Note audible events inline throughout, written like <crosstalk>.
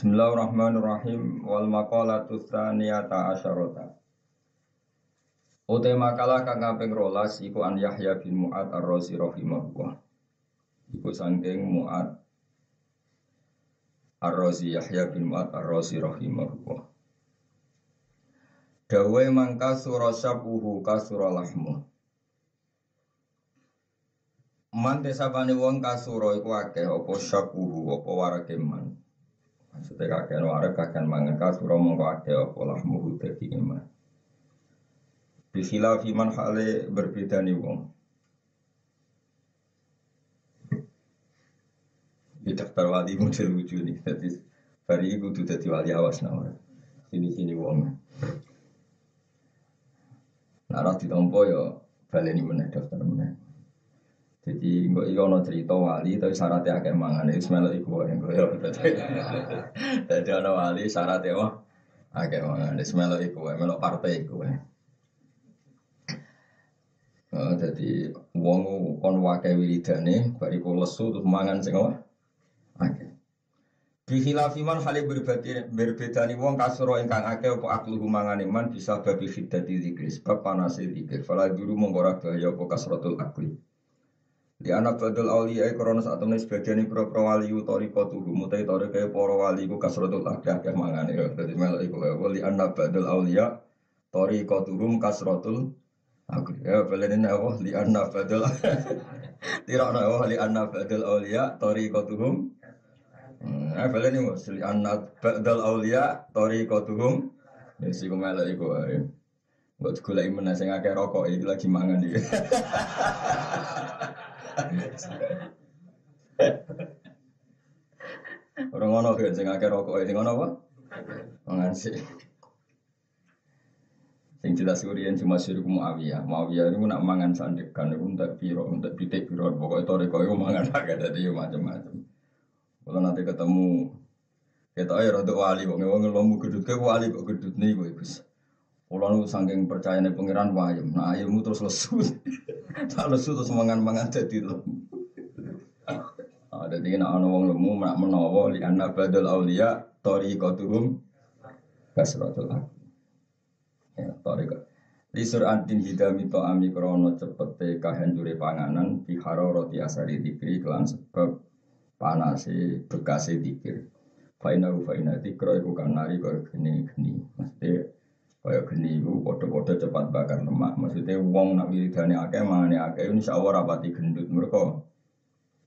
Bismillahirrahmanirrahim wal maqalatu tsaniyata asyarata. Ute makalah kang kaping 12 iku an Yahya bin Mu'ad Ar-Razi rahimahullah. Iku saking Mu'ad Ar-Razi Yahya bin Mu'ad Ar-Razi rahimahullah. Dawe mangka sura syabuhu kasura lahmu. Man wong kasura iku akeh apa syabuhu apa warake. Maksudnya kakek warak kakek mangan kasura mongko akeh apa lahmu dadi iman. Hale berbeda nih wong. Di daftar wali model lucu nih. Jadi hari itu tuh jadi wali awas nama. Sini sini wong. Nah, di tompo yo baleni meneh daftar meneh. Jadi nggak iya ono cerita wali tapi syaratnya akeh mangan melok iku engko yo. Dadi ono wali syaratnya wah akeh mangan melok iku melok partai iku wae. Uh, jadi wong kon wakai wiridane bariku lesu terus mangan sing apa? Akeh. Bihilafi man hale berbeda berbeda ni wong kasuro ingkang akeh apa aklu mangane man bisa babi fiddati zikri sebab panase zikir. Dulu mongko ora bahaya apa kasratul akli. Di anak badul awliya korona saat temen sebagian ini pro pro wali utori kotu mutai tori kayak para wali ku kasrotul akeh akeh mangane ya. Jadi melok iku wali anak badul awliya tori koturum kasrotul Aku ya belen apa li anna badal <laughs> Tidak apa li anna badal aulia tori kotuhum. Ah belen ini mas li anna badal aulia tori kotuhum. Ya sih kumela iku ae. Buat gula iman sing akeh rokok iki lagi mangan iki. <laughs> Orang ngono kan sing akeh rokok sing ngono apa? Mangan sih. Sing jelas kurian cuma suruh Muawiyah. Muawiyah itu nak mangan sandekan itu untuk piro, untuk pitik piro. Pokoknya tore kau mangan agak tadi macam-macam. Kalau nanti ketemu kita ayo rada wali kok ngewong lomu gedut ke wali kok gedut nih gue gus. Kalau nu saking percaya nih pangeran wayem, nah ayammu terus lesu, <laughs> tak lesu terus mangan-mangan jadi lemu. Ada di nak wong lemu nak menawa li anak badal tori kotuhum kasratul aku. Ya, toriko. Li suratin hidami to ami krono cepete kahancure panganan di roti asari dikri kelan sebab panase bekase dikir. Faina u faina dikro iku kanari kaya geni-geni. Maksudnya kaya geni iku podo-podo cepat bakar lemak. Maksudnya wong nak wiridane akeh mangane akeh insyaallah rapati gendut. Mereka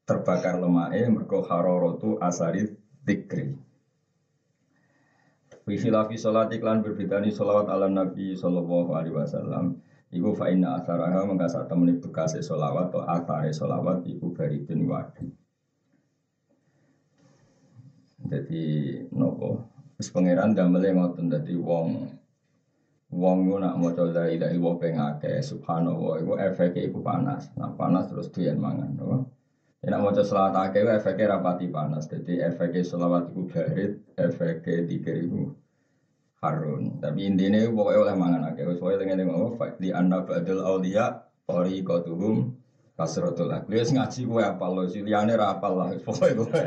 terbakar lemaknya mereka harorotu asari dikri. Fi khilafi sholat iklan berbeda nih sholawat ala Nabi Sallallahu Alaihi Wasallam. Iku fa inna asaraha mengkasa temani bekasi sholawat atau asare sholawat iku baridun wadi. Jadi nopo Terus pangeran damel ngoten dadi wong wong ku nak maca la ilaha illallah ping akeh subhanallah iku efeke iku panas. Nah panas terus doyan mangan, no? Ya nak maca selawat akeh efeknya rapati panas. Jadi efeknya selawat iku barit, efeknya dikir iku harun. Tapi intinya pokoknya oleh mangan akeh. Wis pokoke tengene ngono di anna ba'dal auliya tariqatuhum kasratul akli. Wis ngaji kowe apal lho, liyane ra apal lah pokoke kowe.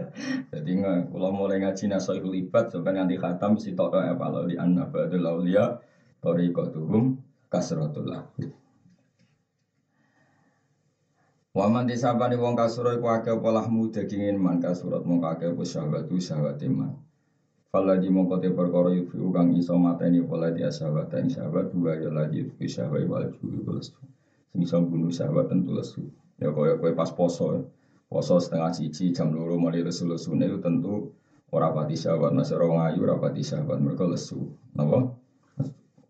<laughs> Dadi kula mulai ngaji nasaihul ibad sampai nganti khatam si tok apal di anna ba'dal auliya tariqatuhum kasratul akli. Waman disabani wong kasura iku akeh apa lahmu dagingin man kasurat mung akeh apa syahwatu syahwat iman. Fala di mongko te perkara yufi kang iso mateni pola dia sahabat dan sahabat dua ya lagi yufi sahabat wal juwi lesu. Sing iso bunuh sahabat tentu lesu. Ya kaya kowe pas poso. Poso setengah cici jam loro mulai lesu-lesu itu tentu ora pati sahabat masih orang ayu ora pati sahabat mereka lesu. Napa?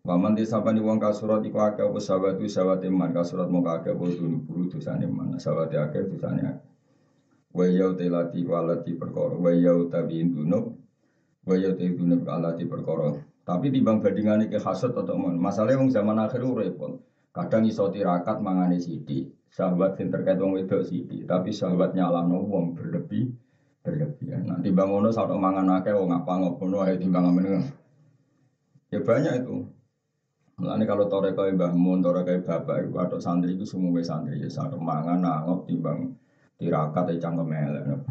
Waman disapani wong kasurat iku akeh apa sahabat itu sahabat iman kasurat mongko akeh apa buru dosane iman. Sahabat akeh dosane akeh. Wa yau telati walati perkara wa yau tabiin dunub itu nek Allah di perkara. Tapi timbang bandingane ke hasad atau mon. Masalahnya wong zaman akhir repot. Kadang iso tirakat mangane sithik. Sahabat sing terkait wong wedok sithik, tapi sahabat nyalahno wong berlebih berlebihan. Nah, timbang ngono sak mangan akeh wong apa ngono ae timbang amen. Ya banyak itu. Mulane kalau tore kaya Mbah Mun, tore kaya bapak iku atau santri itu semua santri ya sak mangan nangop timbang tirakat e cangkem elek.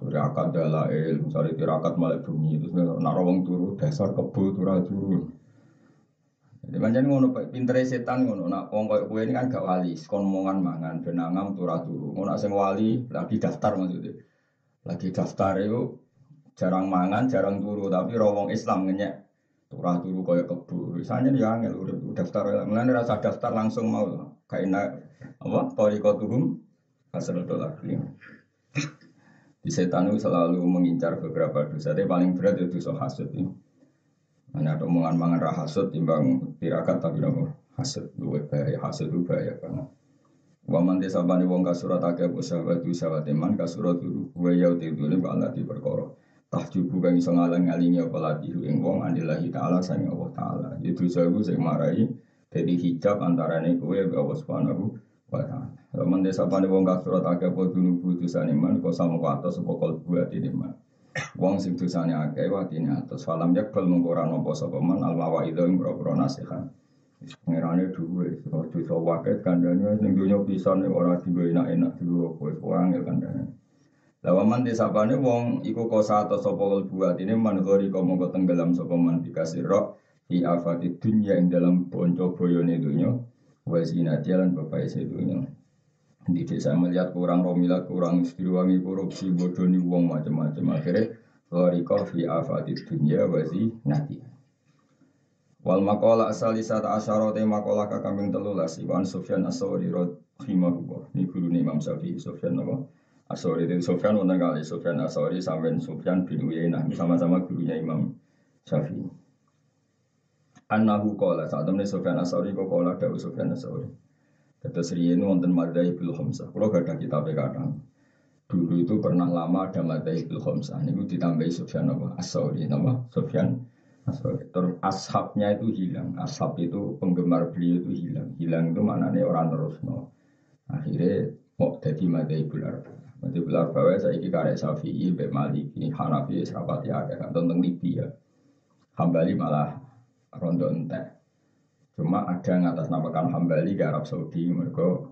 Tirakat dalail, misalnya tirakat malah bumi itu nak wong turu dasar kebo turah turu. Jadi macam ngono pinter setan ngono nak wong koyo kowe ini kan gak wali, kon mongan mangan benangam turah turu. Ngono sing wali lagi daftar maksudnya. Lagi daftar itu jarang mangan, jarang turu, tapi rawong Islam ngenyek turah turu koyo kebo. Misalnya dia angel urip daftar, mulane rasa daftar langsung mau kayak apa? Torikotuhum asal lagi. Di setan itu selalu mengincar beberapa dosa. Tapi paling berat itu dosa hasud ini. Hanya ada omongan mangan rah hasud timbang tirakat tapi nopo hasud luwe bahaya hasud itu bahaya banget. Waman desa bani wong kasurat akeh bu sahabat tu sahabat teman kasurat itu gue yau tidur ini bala di perkara. Tahjubu kang iso ngalang ngalingi apa lagi ing wong anillahi taala sang Allah taala. Itu saya sing marai jadi hijab antara nih gue Allah subhanahu wa taala. Desa pani wong kasurat akeh apa dunu putusane man kok sama kok atas apa kol buat ini man. Wong sing dosane akeh watine atas falam yakbal mengko ora nampa sapa man al mawaido ing boro nasihat. Pengerane duwe, kalau dosa waket kandane ning donya pisan ora digo enak-enak dulu kowe wangel kandane. Lawaman desapane wong iku kosa atau sapa kol buat ini man gori kok mongko tenggelam dikasih roh di afati dunya ing dalam bonco boyone donya wa zinati lan bapak sedunya. Di desa melihat kurang romilat, kurang wangi korupsi, bodoni uang macam-macam. Akhirnya, Loriko fi afati dunia wazi nati. Wal makola asal di saat asyara te makola kakambing telulas Iwan Sofyan Asawari Rahimahullah Ini guru Imam Syafi'i Sofyan apa? Asawari itu Sofyan wonten kali Sofyan Asawari sampai Sofyan bin Uyainah sama-sama gurunya Imam Syafi'i Annahu kola saat temen Sofyan Asawari kok kola dawu Sofyan Asawari Kata riyen wonten Madzhabul Khamsah. Kalau gak ada kitab kadang. Dulu itu pernah lama ada Madzhabul Khamsah. Ini ditambahi Sufyan apa? As-Sauri nama Sufyan As-Sauri. Terus ashabnya itu hilang. Ashab itu penggemar beliau itu hilang. Hilang itu maknanya orang terus no. Akhirnya mau jadi Madzhabul Arba. Madzhabul Arba saya kira karek Syafi'i, Mbak Maliki, Hanafi, Serapati ada kan tentang Libya. Hambali malah rondo entek. Cuma ada yang atas namakan Hambali ke Arab Saudi, mereka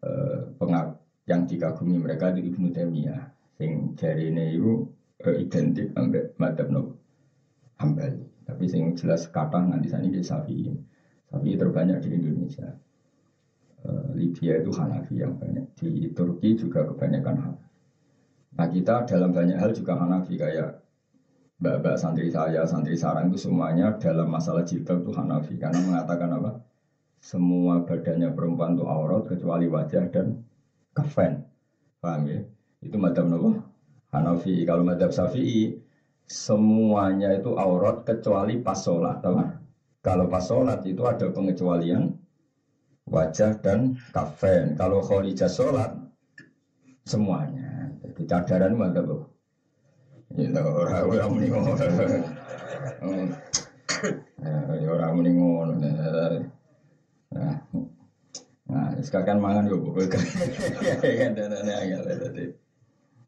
eh, pengak yang dikagumi mereka di Ibnu Taimiyah. Sing jari ini itu eh, identik ambek madhab no Hambali. Tapi sing jelas kata nanti sana di Safi. Safi terbanyak di Indonesia. Eh, Libya itu Hanafi yang banyak. Di Turki juga kebanyakan Hanafi. Nah kita dalam banyak hal juga Hanafi kayak mbak-mbak santri saya, santri sarang itu semuanya dalam masalah jilbab itu Hanafi karena mengatakan apa? Semua badannya perempuan itu aurat kecuali wajah dan kafen. Paham ya? Itu madhab apa? Hanafi. Kalau madhab Syafi'i semuanya itu aurat kecuali pas sholat. Kalau pas sholat itu ada pengecualian wajah dan kafen. Kalau kholijah sholat semuanya. Jadi cadaran madhab apa? Ya ora ora muni ngono. Ya ora muni ngono. Nah. Nah, sekarang mangan pokoknya. Ya kan dana ya tadi.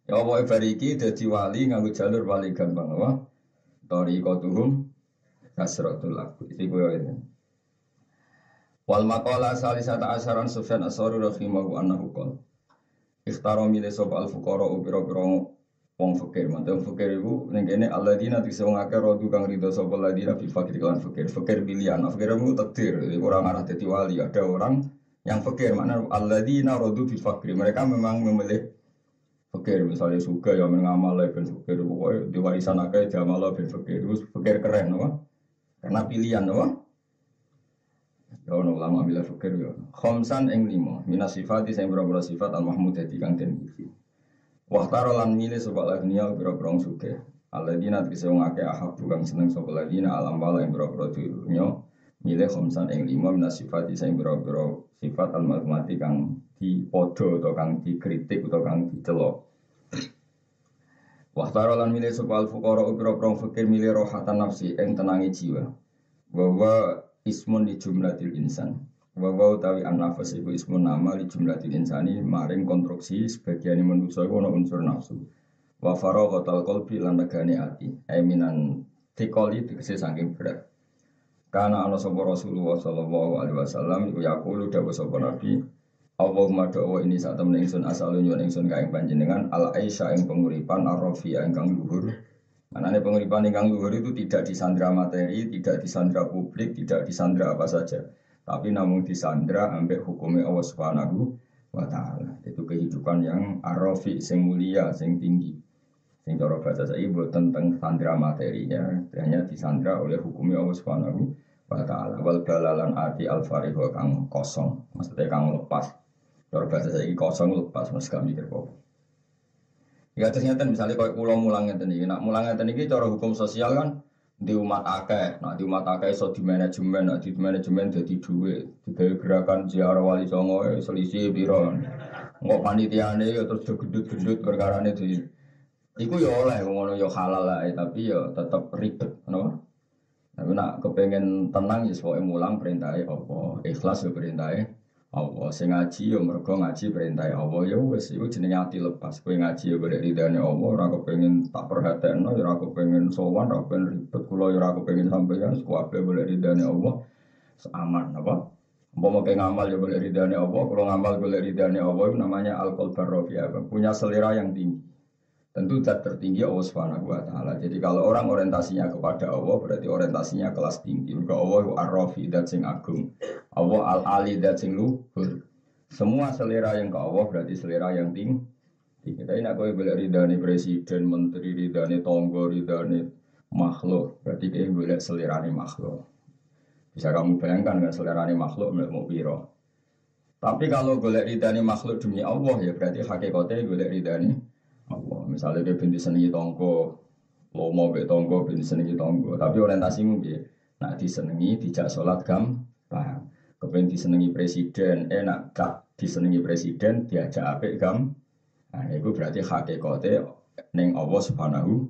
Ya apa bariki dadi wali nganggo jalur paling gampang apa? Tariqatuhum kasratul lagu. Iki koyo ini. Wal maqala salisata asaran Sufyan Asari rahimahu annahu qol. Ikhtaro mile sop al fuqara upira-pira wong fakir. Mantu fakir iku ning kene alladzina wong akeh rodu kang ridho sapa alladzina fi fakir kan fakir. Fakir pilihan fakir itu takdir orang arah dadi wali. Ada orang yang fakir mana alladzina rodu fi fakir. Mereka memang memilih fakir. Misalnya suka ya mengamal ben fakir. Pokoknya di warisan akeh jamal ben fakir. Fakir keren apa? Karena pilihan Ya ono ulama bila fakir ya. Khamsan ing lima minas sifati sing berapa sifat al mahmud dadi kang den puji. Wah taro lan milih sebab lagnia biro-biro suke. Aladina tegese wong akeh ahab kang seneng sapa ladina alam bala ing biro-biro dunya milih khamsan ing lima minas sifat sing biro-biro sifat al mahmati kang dipodo atau kang dikritik atau kang dicelok. Wah taro lan milih sapa al fuqara biro-biro fakir milih rohatan nafsi ing tenangi jiwa. Bahwa ismun di jumlatil insan. Wawa utawi an-nafas iku ismun nama li jumlatil insani maring konstruksi sebagian manusia iku ana unsur nafsu. Wa faraghatal qalbi lan negane ati. Aiminan tikoli tegese saking berat. Karena ana sapa Rasulullah sallallahu alaihi wasallam iku yaqulu dawuh sapa Nabi Allahumma doa ini saat temen ingsun asal nyuwun ingsun kaing panjenengan al aisha ing penguripan arrofi ingkang luhur. Manane penguripan ingkang luhur itu tidak disandra materi, tidak disandra publik, tidak disandra apa saja. Tapi namun disandra ambek hukumnya Allah Subhanahu wa taala. Itu kehidupan yang arrofi sing mulia, sing tinggi. Sing cara bahasa saya buat tentang sandra materinya, hanya disandra oleh hukumnya Allah Subhanahu wa taala. Wal balalan ati al kang kosong, maksudnya kang lepas. Cara bahasa saya kosong lepas mas gak mikir. Ya ternyata misalnya kalau pulau mulang ngeten iki, nak mulang ngeten iki cara hukum sosial kan di umat akeh, nak di umat akeh so di manajemen, nak di manajemen jadi duit, digawe gerakan ziarah wali songo eh, selisih piro. Nggak panitiane ya terus gendut-gendut perkara di Iku ya oleh ngono ya halal lah, tapi ya tetap ribet, no? Tapi nak kepengen tenang ya sebagai mulang perintahnya apa, ikhlas ya perintahnya Allah. Sing ngaji yo mergo ngaji perintah Allah. Ya wis iku jenenge ati lepas. Kowe ngaji yo golek ridane Allah ora kepengin tak perhatekno yo ora kepengin sowan ora kepengin ribet. Kula yo ora kepengin sampeyan kabeh golek ridane Allah. Aman apa? Umpama kayak ngamal ya boleh ridhani Allah, kalau ngamal boleh ridhani Allah itu namanya al-qalbar punya selera yang tinggi. Tentu zat tertinggi Allah Subhanahu wa taala. Jadi kalau orang orientasinya kepada Allah berarti orientasinya kelas tinggi. Maka Allah ar-rafi dat sing agung. Allah al-ali dat sing luhur. Semua selera yang ke Allah berarti selera yang tinggi. Kita ini aku boleh ridani presiden, menteri, ridani tonggo, ridani makhluk. Berarti kita boleh selera makhluk. Bisa kamu bayangkan kan selera makhluk mau biro. Tapi kalau boleh ridani makhluk demi Allah ya berarti hakikatnya boleh ridani. Misalnya dia binti senengi tonggo, mau be tonggo binti senengi tonggo. Tapi orientasimu dia, nak disenengi dijak sholat paham. Kepen disenengi presiden, eh nak gak disenengi presiden diajak apik gam. Nah, itu berarti hakikatnya neng Allah Subhanahu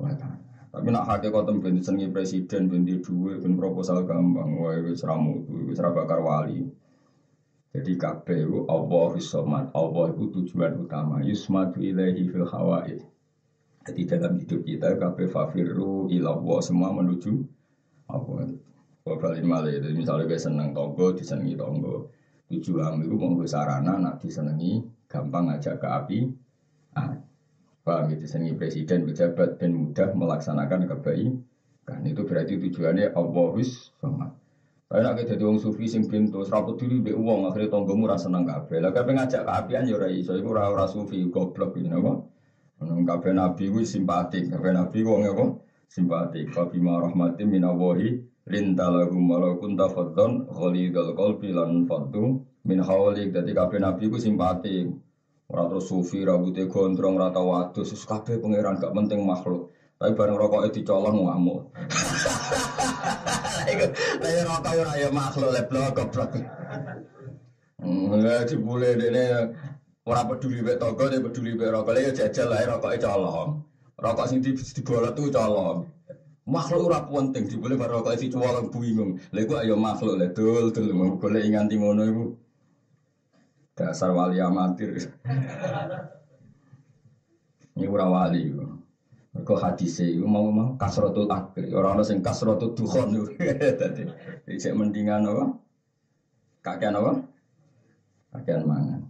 wa taala. Tapi nak hakikatnya ben disenengi presiden, ben di duwe, ben proposal gampang, wah itu seramu, itu serabakar wali. Jadi itu Allah somat, Allah itu tujuan utama. Yusmadu ilaihi fil hawaid. Jadi dalam hidup kita kabeh fafiru ilallah semua menuju Allah. Wabali malih, jadi misalnya gue seneng tonggo, disenengi tonggo. Tujuan itu mau sarana, nak disenengi, gampang ngajak ke api. Ah, paham gitu, disenengi presiden, pejabat, dan mudah melaksanakan kebaikan. Itu berarti tujuannya Allah somat. Kayak nak jadi wong sufi sing pintu, seraput diri be uang akhirnya tonggomu rasa seneng kafe. Lah kafe ngajak keapian ya ora iso, iku ora ora sufi goblok ini apa? Nang kafe nabi gue simpatik, kafe nabi wong apa? Simpatik. Kafi ma rahmatin minallahi lintalahum walau kunta faddon khalidul qalbi lan faddu min hawlik. Dadi kafe nabi gue simpatik. Ora terus sufi rambutnya gondrong rata wadus, kabeh pangeran gak penting makhluk. Tapi bareng rokoknya dicolong ngamuk. <laughs> Lah ya rokok ora ya makhluk leblok goblok. Enggak dibule dene ora peduli mek toko, dia peduli mek rokok. Lah ya jajal lah rokoke colong. Rokok sing dibolot tuh colong. Makhluk ora penting dibule bareng rokok si colong bingung. Lah iku ayo makhluk le dul dul golek nganti ngono iku. Dasar wali amatir. <laughs> Ini ora wali. Mereka hadis itu mau mau kasrotul akil, orang orang sing kasrotul dukhon itu, tadi, jadi mendingan apa? Kakean apa? Kakean mangan.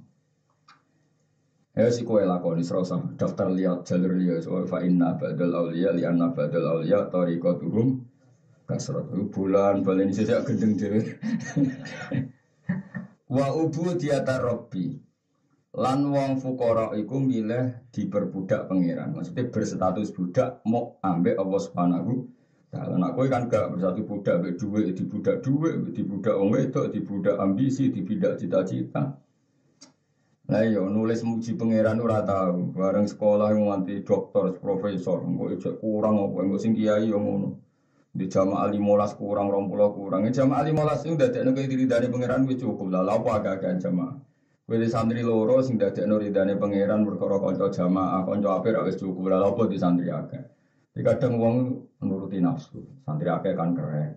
Ya si kue lakoni serasa daftar lihat jalur lihat soal fa inna badal aulia li anna badal aulia tariqatuhum kasrot bulan balen sejak gendeng dhewe. <laughs> Wa ubu diata robbi Lan wong fukara iku milih diperbudak pangeran. Maksudnya berstatus budak mau ambek Allah Subhanahu taala. Nah, kowe kan gak bersatu budak ambek dhuwit, dibudak dhuwit, dibudak wong wedok, dibudak ambisi, dibudak cita-cita. Lah yo iya, nulis muji pangeran ora tau. Bareng sekolah nganti dokter, profesor, engko ijek kurang apa engko sing kiai yo ngono. Di jamaah limolas kurang, rompulah kurang. Jamaah limolas itu dadekno diri dari pangeran wis cukup lah. Lha apa agak jamaah. Wili santri loro sing dadekno ridane pangeran perkara kanca jamaah, kanca apik wis cukup lha apa di santri akeh. Di kadang wong nuruti nafsu, santri akeh kan keren.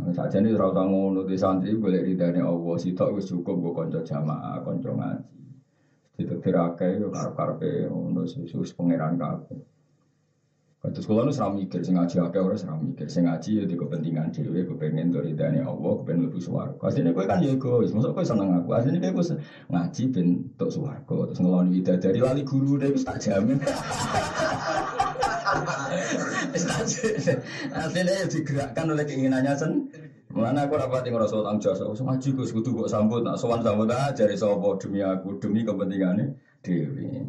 Nah, saja ini ora ngono di santri boleh ridane Allah sitok wis cukup go kanca jamaah, kanca ngaji. Ditetir akeh yo karep-karepe ngono susus pangeran kabeh. Terus kalau nu seram mikir, sing ngaji akeh ora seram mikir, sing ngaji ya di kepentingan dhewe, kepengen doridane Allah, kepengen lebih swarga. Asline kowe kan ya mosok kowe seneng aku. Asline kowe ngaji ben untuk swarga, terus ngeloni dari lali guru wis tak jamin. Aslinya ya digerakkan oleh keinginannya sen. Mana aku rapat yang ngerasa tanggung jawab, aku ngaji gue sekutu kok sambut, nak sowan sambut aja dari sopo demi aku demi kepentingannya dewi.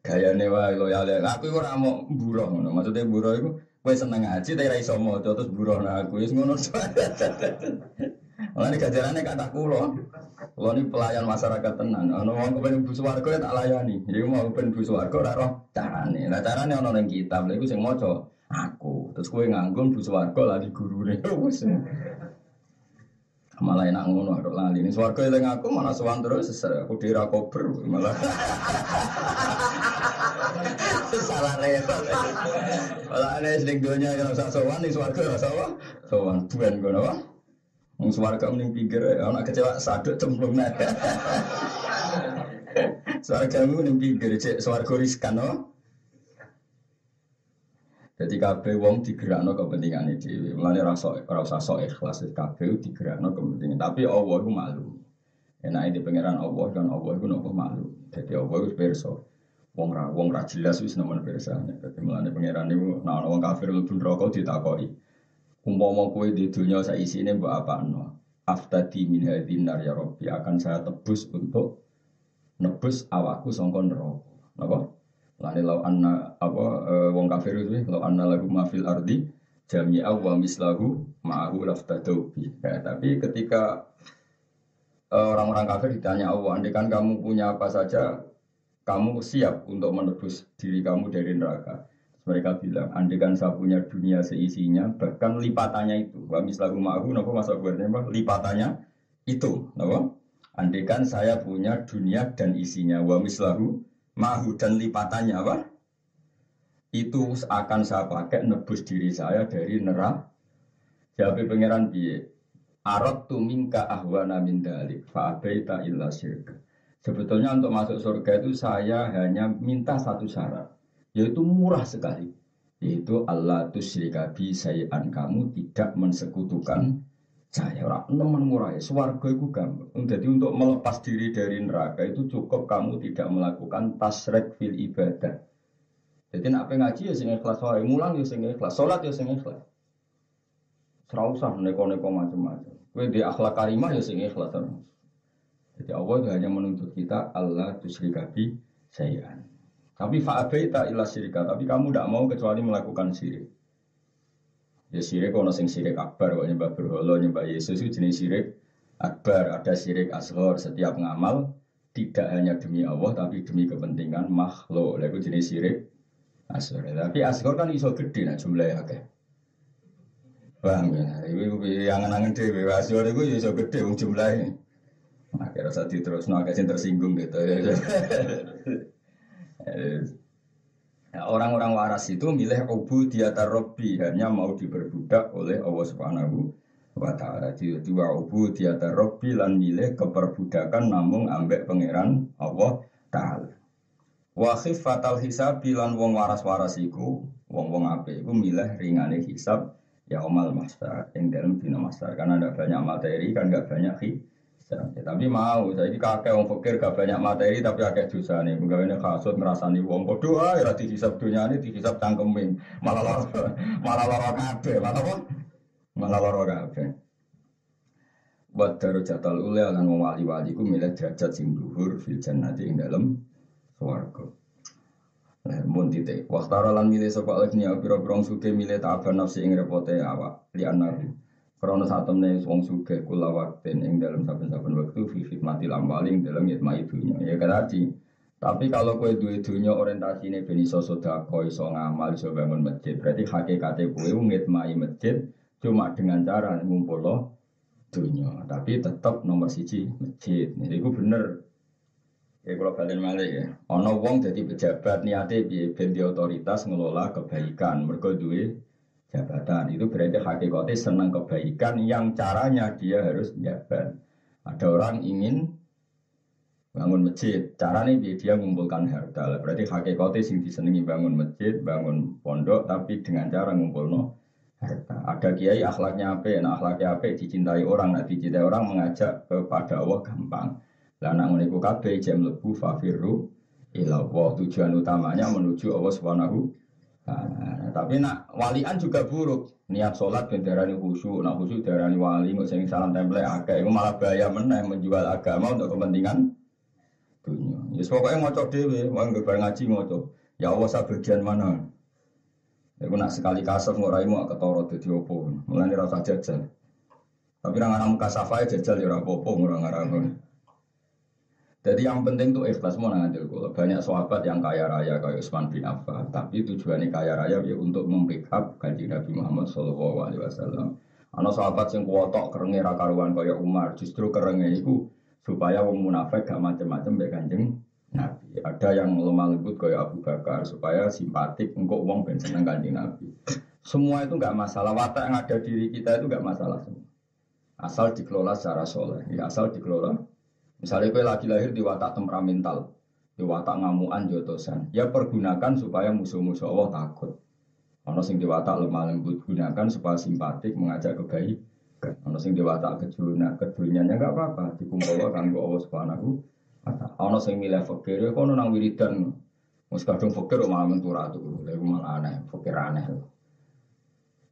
Gaya newa loyal aku ora mau buruh ngono, maksudnya buruh itu Kowe seneng ngaji tapi ra iso maca terus buruh aku wis ngono. Mulane gajarane kata kula. Kula ni pelayan masyarakat tenan. Ana wong kepen bu swarga tak layani. Jadi mau kepen bu swarga ora roh carane. Lah carane ana ning kitab. Lha iku sing maca aku. Terus kowe nganggung bu swarga lah di gurune. <laughs> Wis. Malah enak ngono aku lali. Ini swarga eling aku mana sowan terus aku dira kober malah. <laughs> Salah repot. Malah ana sing donya ora usah sowan ning swarga ora usah sowan. Buan ngono wae. Wong swarga mending pinggir ya, anak kecewa sadut cemplung nek. <laughs> Swarga mending pinggir cek swarga riskan no. Jadi kabeh wong digerakno kepentingan dhewe. Mulane rasa ora usah sok ikhlas kabeh digerakno kepentingan. Tapi Allah iku malu. Enak di pangeran Allah kan Allah iku nopo malu. Jadi Allah iku pirsa. Wong ra wong ra jelas wis nemen pirsane. Dadi mulane pangeran niku nek ana wong kafir mlebu neraka ditakoki. Umpama kowe di dunia saya isine mbok apakno? Aftadi min hadin nar ya Rabbi akan saya tebus untuk nebus awakku sangka neraka. Napa? Lani lau anna apa e, wong kafir itu lau anna lagu mafil ardi jami'a wa mislahu ma'ahu laftadau. Ya, tapi ketika e, orang-orang kafir ditanya Allah, andai kan kamu punya apa saja, kamu siap untuk menebus diri kamu dari neraka. Mereka bilang, andekan saya punya dunia seisinya, bahkan lipatannya itu. Wa mislahu ma'ahu, napa masa lipatannya itu. Napa? Andekan saya punya dunia dan isinya. Wa mislahu ma'ahu dan lipatannya apa? Itu akan saya pakai nebus diri saya dari neraka. Jadi pangeran biye. Arab tu minka ahwana min dalik fa'abaita illa syirka. Sebetulnya untuk masuk surga itu saya hanya minta satu syarat yaitu murah sekali yaitu Allah tusyrika bi sayan kamu tidak mensekutukan saya orang nemen murah ya swarga itu gampang jadi untuk melepas diri dari neraka itu cukup kamu tidak melakukan tasrek fil ibadah. Jadi nak ngaji ya sing ikhlas wae mulang ya sing ikhlas salat ya sing ikhlas. Ora usah neko-neko macam-macam kowe di akhlak karimah ya sing ikhlas jadi Allah itu hanya menuntut kita Allah tusyrika bi sayan tapi fa'abaita illa syirika. Tapi kamu tidak mau kecuali melakukan syirik. Ya syirik ono sing syirik akbar kok nyembah berhala nyembah Yesus itu jenis syirik akbar. Ada syirik asghar setiap ngamal tidak hanya demi Allah tapi demi kepentingan makhluk. Lalu jenis syirik asghar. Tapi asghar kan iso gede nah jumlahnya akeh. Paham ya? Ibu yang angen dewi asghar itu ya iso gede wong jumlahnya. Akhirnya saat terus agak tersinggung gitu. <laughs> Nah, orang-orang waras itu milih obu di atas Robbi hanya mau diperbudak oleh Allah Subhanahu wa taala. Dua obu di atas Robbi lan milih keperbudakan namun ambek pangeran Allah taala. Wa fatal hisab lan wong waras-waras iku, wong-wong apik iku milih ringane hisab ya omal master yang dalam dina karena ada banyak materi kan gak banyak hisab Ya, tapi mau, saya ini kakek wong fakir gak banyak materi tapi akeh dosa nih. Mungkin kasut ngerasani wong bodoh ah, ya dihisap dunia ini dihisap cangkemin, malah lor, <laughs> malah lor kafe, malah apa? Malah lor kafe. Buat daru jatal ule akan wong wali wali ku milih derajat sing duhur fil jannati ing dalam swarga. Lah mun titik. Waktara lan milih sapa alif niya pira-pira suke milih ta'aban nafsi ing repote awak li anaru. Karena saat temen wong suge kula waktin ing dalam saben-saben waktu fi mati lambaling dalam yitma ibunya. Ya kan tadi. Tapi kalau kue duwe dunia orientasi ini ben iso sedekah, iso ngamal, iso bangun masjid, berarti hakikate kue ngitmai masjid cuma dengan cara ngumpul lo dunia. Tapi tetap nomor siji masjid. Jadi itu bener. Ya kalau kalian malah ya, ono wong jadi pejabat niate ben di otoritas ngelola kebaikan, mergo duwe jabatan itu berarti hakikatnya senang kebaikan yang caranya dia harus menjabat. Ada orang ingin bangun masjid. Caranya dia, dia mengumpulkan harta. Berarti hakikatnya sing disenangi bangun masjid, bangun pondok, tapi dengan cara ngumpulno harta. Ada kiai akhlaknya apa? Nah akhlaknya apa? Dicintai orang, nah dicintai orang mengajak kepada Allah gampang. Lah nak ngene kabeh jam lebu fafiru ila Tujuan utamanya menuju Allah Subhanahu Nah, tapi nak walian juga buruk. Niat sholat ben khusyuk, nak khusyuk darani wali, nggak sing salam template agak, itu malah bahaya meneh menjual agama untuk kepentingan dunia. Ya pokoknya ngocok dewe, wong nggak ngaji ngocok. Ya Allah sa bagian mana? Ya nak sekali kasar ngurai mau ketoro jadi opo. Mulai rasa jajal. Tapi orang orang kasafai jajal ya rapopo orang orang. Jadi yang penting tuh ikhlas mau ngambil gue. Banyak sahabat yang kaya raya kayak Usman bin Affan, tapi tujuannya kaya raya ya untuk membackup kaji Nabi Muhammad Shallallahu Alaihi Wasallam. Anak sahabat yang kuotok kerengnya rakaruan kayak Umar, justru kerengnya itu supaya wong munafik gak macem-macem be kanjeng Nabi. Ada yang lemah lembut kayak Abu Bakar supaya simpatik untuk wong ben seneng kanjeng Nabi. Semua itu nggak masalah. Watak yang ada diri kita itu nggak masalah semua. Asal dikelola secara soleh. Ya, asal dikelola. Misalnya kue lagi lahir di watak temperamental, di watak ngamuan jotosan. Ya pergunakan supaya musuh-musuh Allah takut. Ono sing di watak lemah lembut gunakan supaya simpatik mengajak kebaikan. Ono sing dewata kejuna kedunyanya enggak apa-apa dikumpul kan Allah Subhanahu. Ono sing milih fakir ya kono nang wiridan. Mus kadung fakir malah mentura tuh, lha malah aneh, fakir aneh.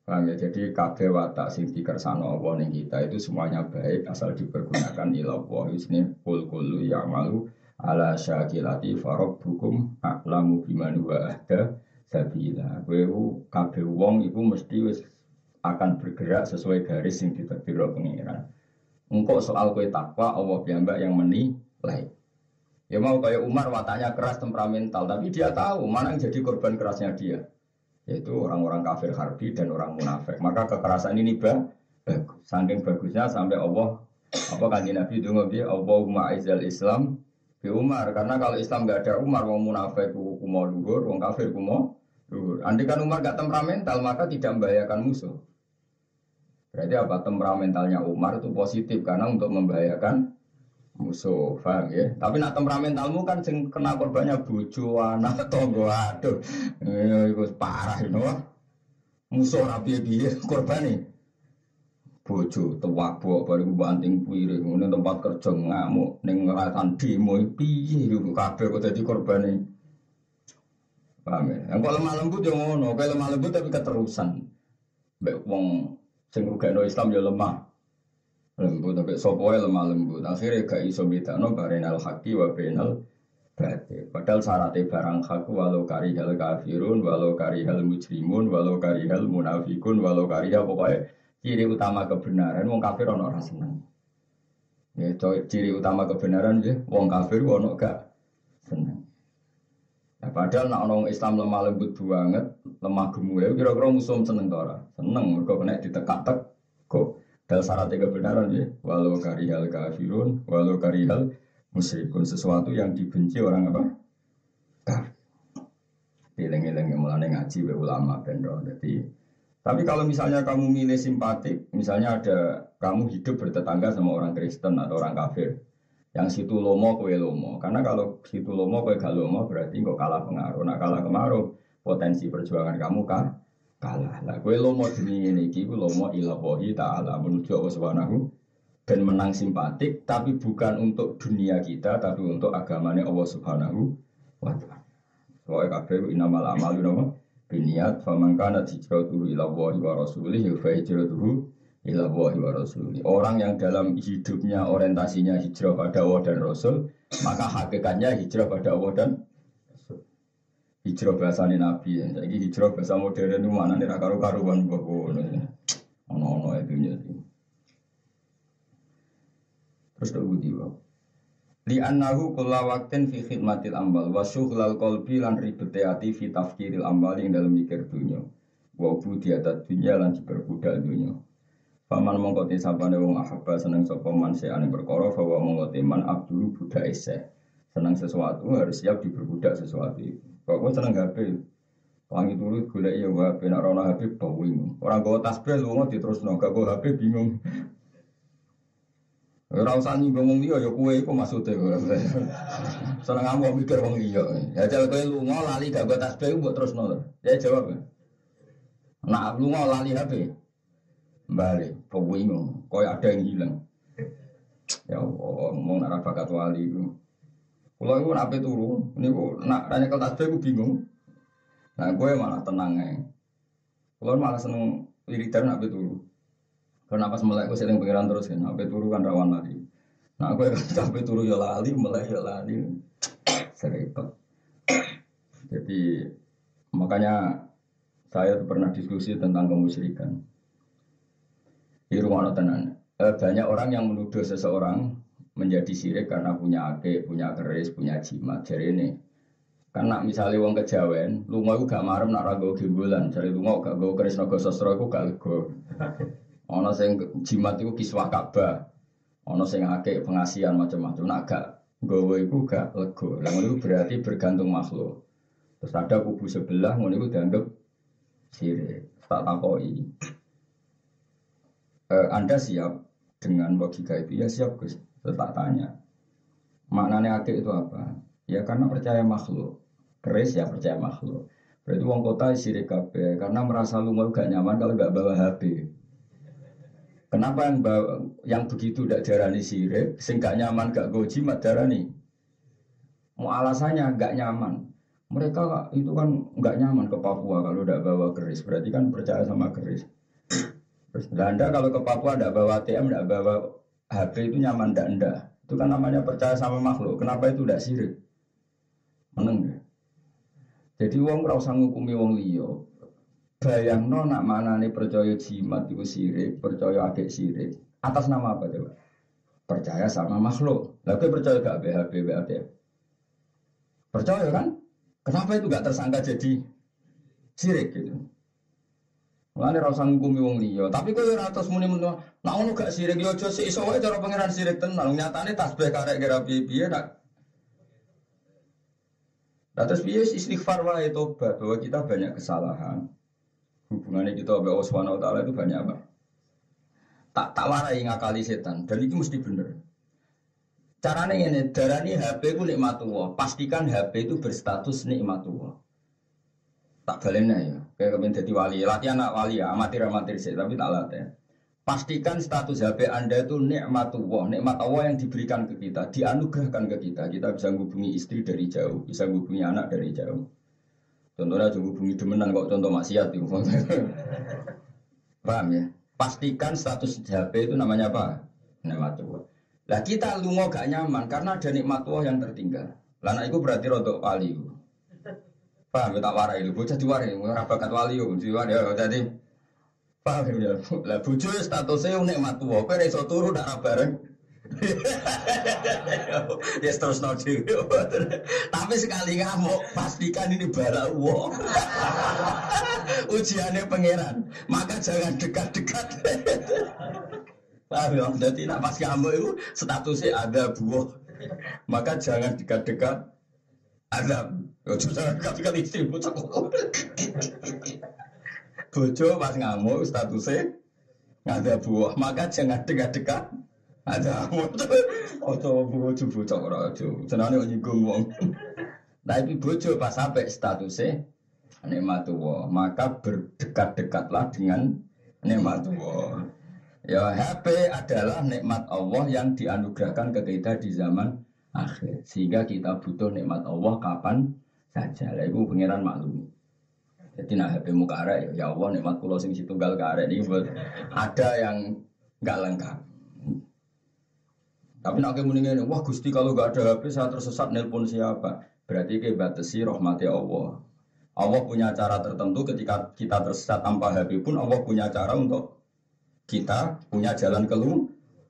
Paham ya? Jadi kabeh watak sing dikersano Allah ning kita itu semuanya baik asal dipergunakan ila Allah isne kul kullu malu ala syakilati farabbukum a'lamu biman wa ahda sabila. Kowe kabeh wong iku mesti akan bergerak sesuai garis yang diterbit pengiran. Engkau soal kue takwa Allah piyambak yang menilai. Ya mau kayak Umar wataknya keras temperamental, tapi dia tahu mana yang jadi korban kerasnya dia, yaitu orang-orang kafir harbi dan orang munafik. Maka kekerasan ini bah, bagus. Saking bagusnya sampai Allah apa kanji Nabi itu ngobrol Allahumma aizal Islam di Umar karena kalau Islam gak ada Umar wong munafik kumo luhur, wong kafir kumo luhur. Andai kan Umar gak temperamental maka tidak membahayakan musuh. Berarti apa temperamentalnya Umar itu positif karena untuk membahayakan musuh, paham ya? Tapi nak temperamentalmu kan sing kena korbannya bojo, anak, <laughs> tonggo, aduh, itu parah itu. Musuh rapi <laughs> korban nih. Bojo, tewabok, baru banting puire, kemudian tempat kerja ngamuk, neng ngerasan demo, piye itu kabeh kok korban nih. Paham ya? Kalau lemah lembut yang ngono, kalau lemah lembut tapi keterusan. Baik wong sing rugekno Islam ya lemah. Lembut tapi sapa lemah lembut. Akhirnya gak iso bedano barenal haqi wa bainal batil. Padahal syaratnya barang hak walau karihal kafirun, walau karihal mujrimun, walau karihal munafikun, walau karihal pokoknya ciri utama kebenaran wong kafir ono ora seneng. Ya, ciri utama kebenaran ya wong kafir ono gak seneng. Nah, padahal nak orang Islam lemah lembut banget, lemah gemuk ya kira-kira musuh seneng tora, seneng mereka kena ditekak-tek. Dal syarat kebenaran ya, walau karihal kafirun, walau karihal musyrikun sesuatu yang dibenci orang apa? Kafir. Dileng-eleng mulai ngaji be ulama bendo. Jadi, tapi kalau misalnya kamu milih simpatik, misalnya ada kamu hidup bertetangga sama orang Kristen atau orang kafir, yang situ lomo kue lomo. Karena kalau situ lomo kue gak lomo berarti kok kalah pengaruh. Nak kalah pengaruh potensi perjuangan kamu kan kalah. Nah kue lomo demi ini kue lomo ilahi ta'ala menuju Allah subhanahu dan menang simpatik tapi bukan untuk dunia kita tapi untuk agamanya Allah subhanahu wa ta'ala. Soalnya kabeh inamal amalu nama biniat faman kana hijratuhu ila Allah wa rasulih fa hijratuhu ila wa rasuli. Orang yang dalam hidupnya orientasinya hijrah pada Allah dan Rasul, maka hakikatnya hijrah pada Allah dan. Hijrah bahasa Nabi, jadi hijrah bahasa modern itu mana nih karu karuan bagus. Ono ono itu sih. Terus ke budi Li annahu kulla waktin fi ambal wa syughlal qalbi lan ribete ati fi tafkiril ambal yang dalam mikir dunia. Wa budiyatat dunya lan diperbudak dunia. Paman mongko te sapane wong ahabba seneng sapa man ane perkara bahwa mongko te man abdul budak ese. Seneng sesuatu harus siap diperbudak sesuatu itu. Kok seneng HP? Wangi turut golek ya HP nek ora HP bawing. Orang gawa tasbih lunga diterusno, gak gawa HP bingung. Ora usah nyinggung wong liya ya kowe iku maksude. <laughs> Seneng ngamuk mikir wong liya. Ya jal kowe lunga lali gak gue tasbih mbok terusno. Ya jawab. Nah lunga lali HP. Balik, bingung. Koyo ada yang hilang. Ya Allah, mau nara bakat wali Kalau itu nape turu, ini ku nak tanya ke tasbih aku bingung. Nah gue malah tenang aja. Kalau malah seneng wiridan nape turu. Karena pas mulai gue sering pengiran terus kan, nape turu kan rawan lari. Nah gue sampai <laughs> turu ya lali, mulai ya lali. <clears throat> Serempet. <clears throat> Jadi makanya saya pernah diskusi tentang kemusyrikan. Di rumah tenan eh, banyak orang yang menuduh seseorang menjadi sirik karena punya ake, punya keris, punya jimat. Jadi ini, karena misalnya wong kejawen, lu mau gak marem nak rago gimbulan, jadi lu mau gak go keris nago sosro, aku gak lego. Ono <laughs> sing jimat itu kiswah Ka'bah, ono sing ake pengasihan macam-macam, nak gak gowo itu gak lego. Lalu itu berarti bergantung makhluk. Terus ada kubu sebelah, ngono itu dianggap sirik. Tak takoi. Eh, anda siap dengan logika itu ya siap Gus. Tak tanya. Maknanya akhir itu apa? Ya karena percaya makhluk. Keris ya percaya makhluk. Berarti wong kota sirik kabeh karena merasa lu mau gak nyaman kalau gak bawa HP. Kenapa yang bawa, yang begitu tidak darani sirik, sing gak nyaman gak goji mat darani? Mau alasannya gak nyaman. Mereka itu kan nggak nyaman ke Papua kalau tidak bawa keris. Berarti kan percaya sama keris. <clears throat> Anda kalau ke Papua tidak bawa ATM, tidak bawa HP itu nyaman tidak anda. Itu kan namanya percaya sama makhluk. Kenapa itu tidak sirik? Meneng ya? Jadi wong ora usah ngukumi wong liya. Bayangno nak nih percaya jimat itu sirik, percaya adik sirik. Atas nama apa coba? Percaya sama makhluk. Lalu percaya gak BHP, BATM? Percaya kan? Kenapa itu gak tersangka jadi sirik gitu? Mulane ra usah ngukumi wong liya, tapi kowe ora terus muni muni nak ngono gak sirik yo aja sik iso wae cara pangeran sirik tenan. Nyatane tasbih karek kira piye-piye nak Nah terus piye istighfar wae tobat bahwa kita banyak kesalahan. Hubungannya kita sama Allah Subhanahu taala itu banyak apa? Tak tak warai ngakali setan dan itu mesti bener. Caranya ini, darani HP ku nikmatullah. Pastikan HP itu berstatus nikmatullah tak balen ya. Kayak kemudian jadi wali. Latihan anak wali ya amatir amatir sih tapi tak latihan pastikan status HP anda itu nikmatullah nikmat Allah yang diberikan ke kita dianugerahkan ke kita. Kita bisa menghubungi istri dari jauh bisa menghubungi anak dari jauh. Contohnya juga hubungi demenan kok contoh maksiat itu. <laughs> Paham ya? Pastikan status HP itu namanya apa? Nikmatullah lah kita lu gak nyaman karena ada nikmat Allah yang tertinggal. Lana itu berarti rodok wali Paham ya tak warai lu bocah diwarai ora bakat wali yo diwarai. Ya dadi paham ya lah bojo statusnya nikmat tuwa kowe iso turu ndak bareng. <laughs> Ya terus no tapi sekali ngamuk pastikan ini bara uang <laughs> ujiannya pangeran. Maka jangan dekat-dekat. <laughs> Paham ya jadi nak pas ngamuk itu statusnya ada buah. Maka jangan dekat-dekat ada Ojo jangan kali istri bocah Bojo pas ngamuk statusnya ada buah, maka jangan dekat-dekat. Ada ojo bojo bocah ora ojo. Senane nyinggung wong. Tapi bojo pas sampai statusnya nikmat tua, maka berdekat-dekatlah dengan nikmat tua. Ya HP adalah nikmat Allah yang dianugerahkan ke kita di zaman akhir. Sehingga kita butuh nikmat Allah kapan saja. Lah iku pangeran maklum. Jadi nak HP arek ya Allah nikmat kula sing situnggal karek ini buat ada yang nggak lengkap. Tapi nak ngene, wah Gusti kalau nggak ada HP saya tersesat nelpon siapa? Berarti ke batasi rahmati Allah. Allah punya cara tertentu ketika kita tersesat tanpa HP pun Allah punya cara untuk kita punya jalan keluar.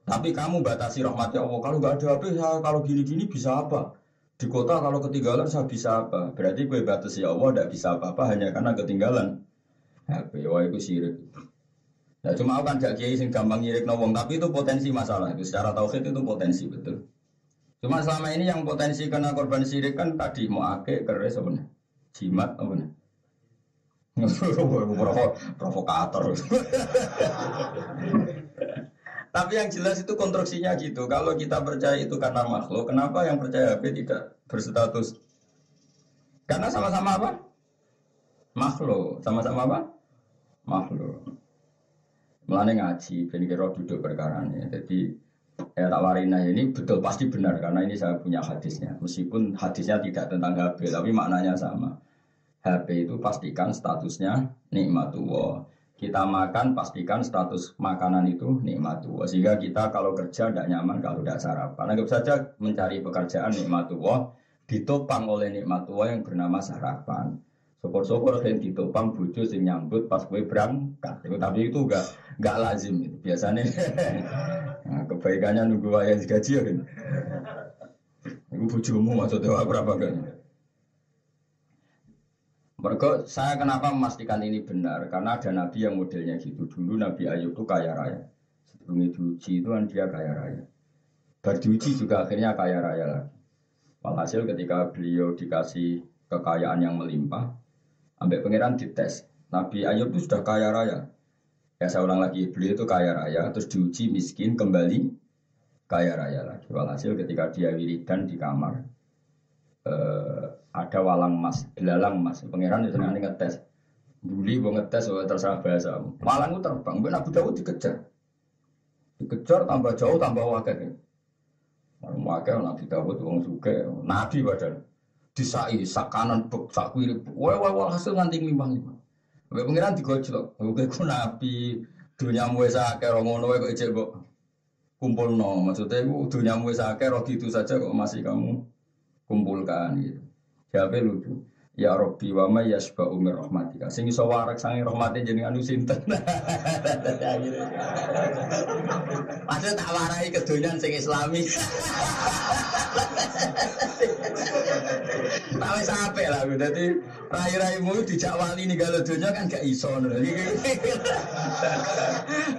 Tapi kamu batasi rahmati Allah. Kalau nggak ada HP, saya kalau gini-gini bisa apa? Di kota kalau ketinggalan saya bisa apa? Berarti gue batas ya Allah tidak bisa apa-apa hanya karena ketinggalan. HP, wah itu sirik. Nah, cuma aku kan gak kiai sing gampang nyirik nawong, tapi itu potensi masalah. Itu secara tauhid itu potensi betul. Cuma selama ini yang potensi kena korban sirik kan tadi mau ake keres apa? Jimat apa nih? <laughs> provokator. <laughs> Tapi yang jelas itu konstruksinya gitu. Kalau kita percaya itu karena makhluk, kenapa yang percaya HP tidak berstatus? Karena sama-sama apa? Makhluk. Sama-sama apa? Makhluk. Mulane ngaji, ben kira duduk perkara. Jadi ya tak ini betul pasti benar karena ini saya punya hadisnya. Meskipun hadisnya tidak tentang HP, tapi maknanya sama. HP itu pastikan statusnya nikmatullah kita makan pastikan status makanan itu nikmat tua sehingga kita kalau kerja tidak nyaman kalau tidak sarapan. Anggap saja mencari pekerjaan nikmat tua ditopang oleh nikmat tua yang bernama sarapan. Syukur-syukur yang ditopang bujo sing nyambut pas gue berangkat. Tapi itu enggak enggak lazim biasanya <laughs> nah, kebaikannya nunggu ayah gaji ya kan itu bujumu maksudnya berapa kan mereka saya kenapa memastikan ini benar? Karena ada nabi yang modelnya gitu. Dulu Nabi Ayub itu kaya raya. Sebelum diuji itu kan dia kaya raya. Berdiuji juga akhirnya kaya raya lagi walhasil ketika beliau dikasih kekayaan yang melimpah sampai pangeran dites Nabi Ayub itu sudah kaya raya. Ya saya ulang lagi beliau itu kaya raya terus diuji miskin kembali kaya raya lagi. Walhasil ketika dia wiridan di kamar eh, ada walang emas, belalang emas. Pangeran itu senang ngetes. Duli gue ngetes, oh, terserah bahasa. Walang itu terbang, ben Abu Dawud dikejar. Dikejar tambah jauh tambah wakil. Wakil Nabi Dawud wong suge, Nabi badan. Disai, sak kanan sak kiri Wah, wah, wah, hasil nganti limbang limbang. Gue pangeran digojlok. Gue ku Nabi, dunia sakit, rongono kok ijek kok kumpul no. Maksudnya gue dunia muwe sakit, roh gitu saja kok masih kamu kumpulkan gitu. Jawabnya lucu. Ya Robbi wa ma yasba'u umir rahmatika. Sing iso warak sange rahmate jenengan anu sinten. Padahal tak warai kedonyan sing islami. Tak wis apik lah dadi rai-raimu dijak wali ninggal donya kan gak iso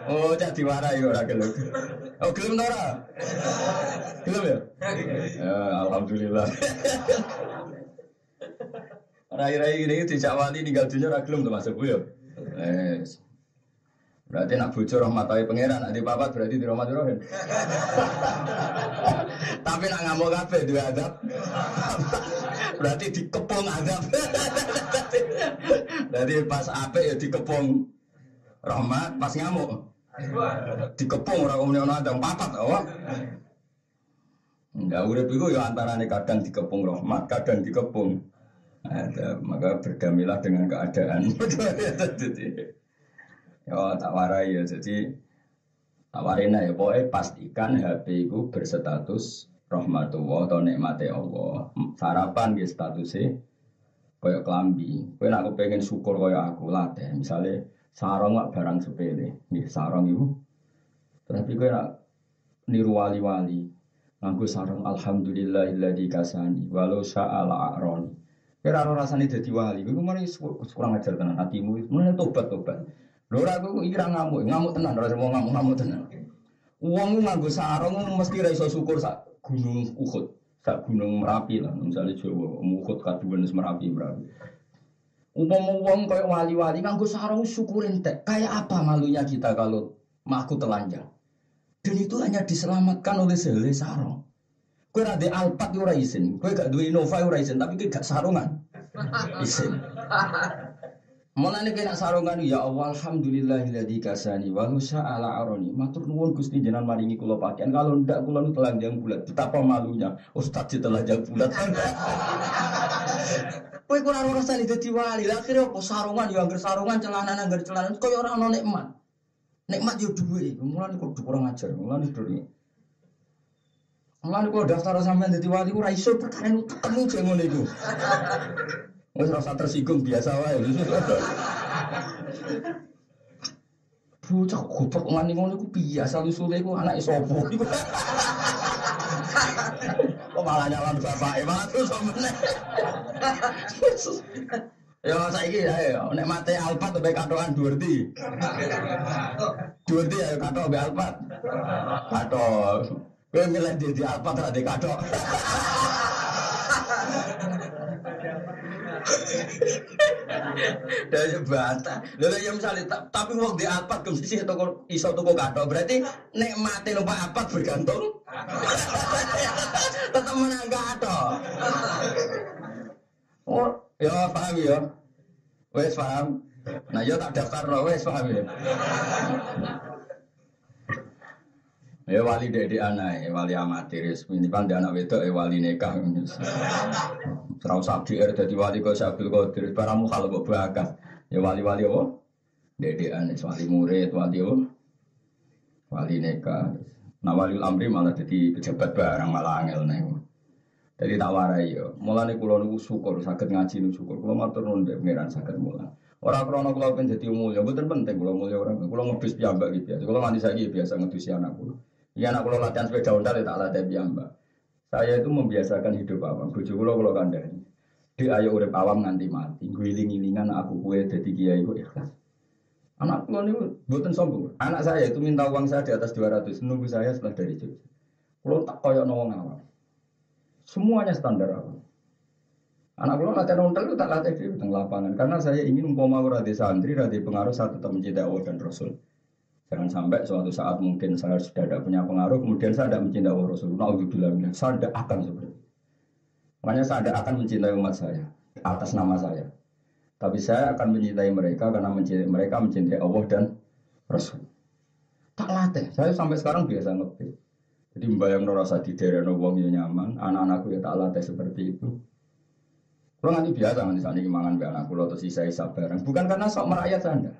Oh, cak diwarai ora gelem. Oh, gelem ora? Gelem ya? Ya, alhamdulillah. Rai-rai ini tidak wali tinggal dunia raglum termasuk gue. Yes. Berarti nak bocor rahmatai pangeran, nanti papat berarti di rumah rohin. <laughs> Tapi nak ngamuk kafe dua adab. <laughs> berarti dikepung adab. <laughs> berarti pas ape ya dikepung rahmat, pas ngamuk. Dikepung orang umumnya ada papat, oh. Enggak udah itu ya antara kadang dikepung rahmat, kadang dikepung ada, maka berdamilah dengan keadaan. <laughs> ya tak warai ya, jadi tak warina ya, pokoknya pastikan HP itu berstatus rahmatullah atau nikmati Allah. Sarapan ya statusnya kayak kelambi. Kowe nak pengen syukur kayak aku latih, misalnya sarong gak barang sepele, nih sarong itu. Tapi kowe nak niru wali-wali, nganggo sarong alhamdulillahilladzi kasani walau sya'ala a'roni. Kira ora rasane dadi wali, iku mari kurang ajar tenan hatimu. Mulane tobat tobat. Lho ora aku ira ngamuk, ngamuk tenan ora semua ngamuk ngamuk tenan. Wong nganggo sarung mesti ra iso syukur sak gunung Uhud, sak gunung Merapi lah, misalnya Jawa, Uhud kaduan Merapi Merapi. Umpama wong kayak wali-wali nganggo sarung syukurin teh. Kayak apa malunya kita kalau maku telanjang? Dan itu hanya diselamatkan oleh sehelai sarung. Kue rade alpat ora isin, kue gak duwe Innova ora isin, tapi kue gak sarungan. <laughs> Isin. Mulane kena sarungan ya Allah alhamdulillahilladzi kasani wa ala aroni. Matur nuwun Gusti jenengan maringi kula pakaian. Kalau ndak kula nu telanjang bulat. Betapa malunya Ustaz telanjang bulat. <laughs> Kowe kurang rasane dadi wali. Lah akhire sarungan ya angger sarungan celana angger celana koyo ora ono nikmat. Nikmat yo duwe. Mulane kok kurang ajar. Mulane duri. Mulane kok daftar sampean dadi wali ora iso perkara itu ketemu jek ngono iku. Wis rasa tersinggung biasa wae. Bocah goblok ngani ngono iku biasa usule iku anake sapa iku. Kok malah nyalon bapake terus meneh. Ya saiki ya nek mate Alpat mbek katokan Durti. Durti ayo katok mbek Alpat. Katok. Kowe milih di di apa tak di kadok. Dari bata. Lha ya misalnya tapi wong di apa mesti sih toko iso toko kathok. Berarti nek mati numpak apa bergantung. <laughs> Tetap menang kathok. Oh, ya paham ya. Wes paham. Nah, ya tak daftar wes paham ya. Ya wali dede anak, ya wali amatir, ini kan anak wedok, ya wali nikah. Serau sabdi er jadi wali kau sabil kau diri paramu kalau kau bakas. Ya wali-wali apa? Dede anak, wali murid, wali apa? Wali nikah. Nah wali amri malah jadi pejabat barang malah angel nih. Jadi tak warai yo. Mulane kula niku syukur saged ngaji niku syukur. Kula matur nuwun pangeran saged mulang. Ora krana kula pengen dadi mulya, mboten penting kula mulya ora. Kula ngedus piyambak iki biasa. Kula nganti saiki biasa ngedusi anak kula. Iya anak kulo latihan sepeda ontel ya tak latih mbak. Saya itu membiasakan hidup awam. Bojo kulo kulo kandani. Di ayo urip awam nganti mati. Guling-gilingan aku kue jadi kiai kok ikhlas. Anak kulo ini buatan sombong. Anak saya itu minta uang saya di atas 200 nunggu saya setelah dari Jogja. Kulo tak koyok nawang awam. Semuanya standar awam. Anak kulo latihan ontel itu tak latih di lapangan karena saya ingin umpama radhi santri, radhi pengaruh saat tetap mencintai Allah dan Rasul. Jangan sampai suatu saat mungkin saya sudah tidak punya pengaruh, kemudian saya tidak mencintai Rasulullah. Alhamdulillah, saya tidak akan itu. Makanya saya tidak akan mencintai umat saya atas nama saya. Tapi saya akan mencintai mereka karena mencintai mereka mencintai Allah dan Rasul. Tak latih. Saya sampai sekarang biasa ngerti. Jadi membayang rasa di daerah wong nyaman, anak-anakku ya tak latih seperti itu. Kalau nanti biasa nanti ini mangan anakku atau sisa sabar. Bukan karena sok merakyat anda.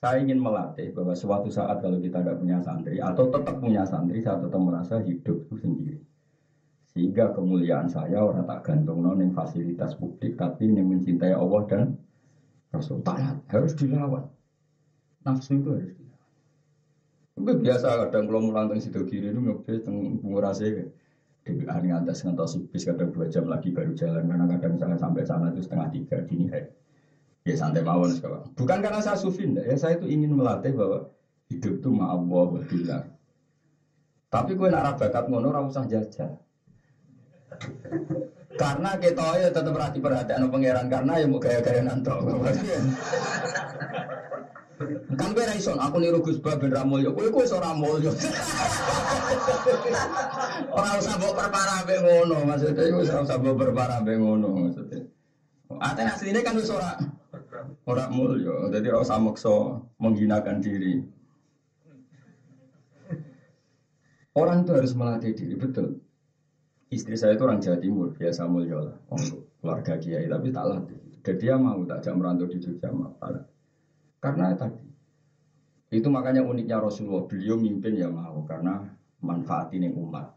Saya ingin melatih bahwa suatu saat kalau kita tidak punya santri atau tetap punya santri, saya tetap merasa hidup itu sendiri. Sehingga kemuliaan saya orang tak gantung non fasilitas publik, tapi yang mencintai Allah dan Rasul taat harus dilawan. Nafsu itu harus dilawan. Itu biasa kadang kalau mulang tentang situ kiri itu ngebet tentang pengurasi kan. Di atas ngantos bis kadang dua jam lagi baru jalan karena kadang misalnya sampai sana itu setengah tiga dini hari. Ya santai mawon sekarang. Bukan karena saya sufi, ya saya itu ingin melatih bahwa hidup itu ma'allah wa billah. Tapi gue nak bakat ngono ora usah jajal. karena kita ya tetap perhati perhatian pangeran karena ya mau gaya-gaya nanto. kan gue raison aku niru Gus Ba ben Ramulyo kowe kowe ora usah mbok perparah ngono maksudnya ora usah mbok perparah mbek ngono maksudnya Ate asline kan wis ora Orang mulia, jadi orang samekso menghinakan diri. Orang itu harus melatih diri, betul. Istri saya itu orang Jawa Timur, biasa mulia lah, keluarga kiai, tapi tak latih. Dan dia mau tak jam merantau di Jogja. Karena tadi, itu makanya uniknya Rasulullah, beliau mimpin ya mau, karena manfaatin yang umat.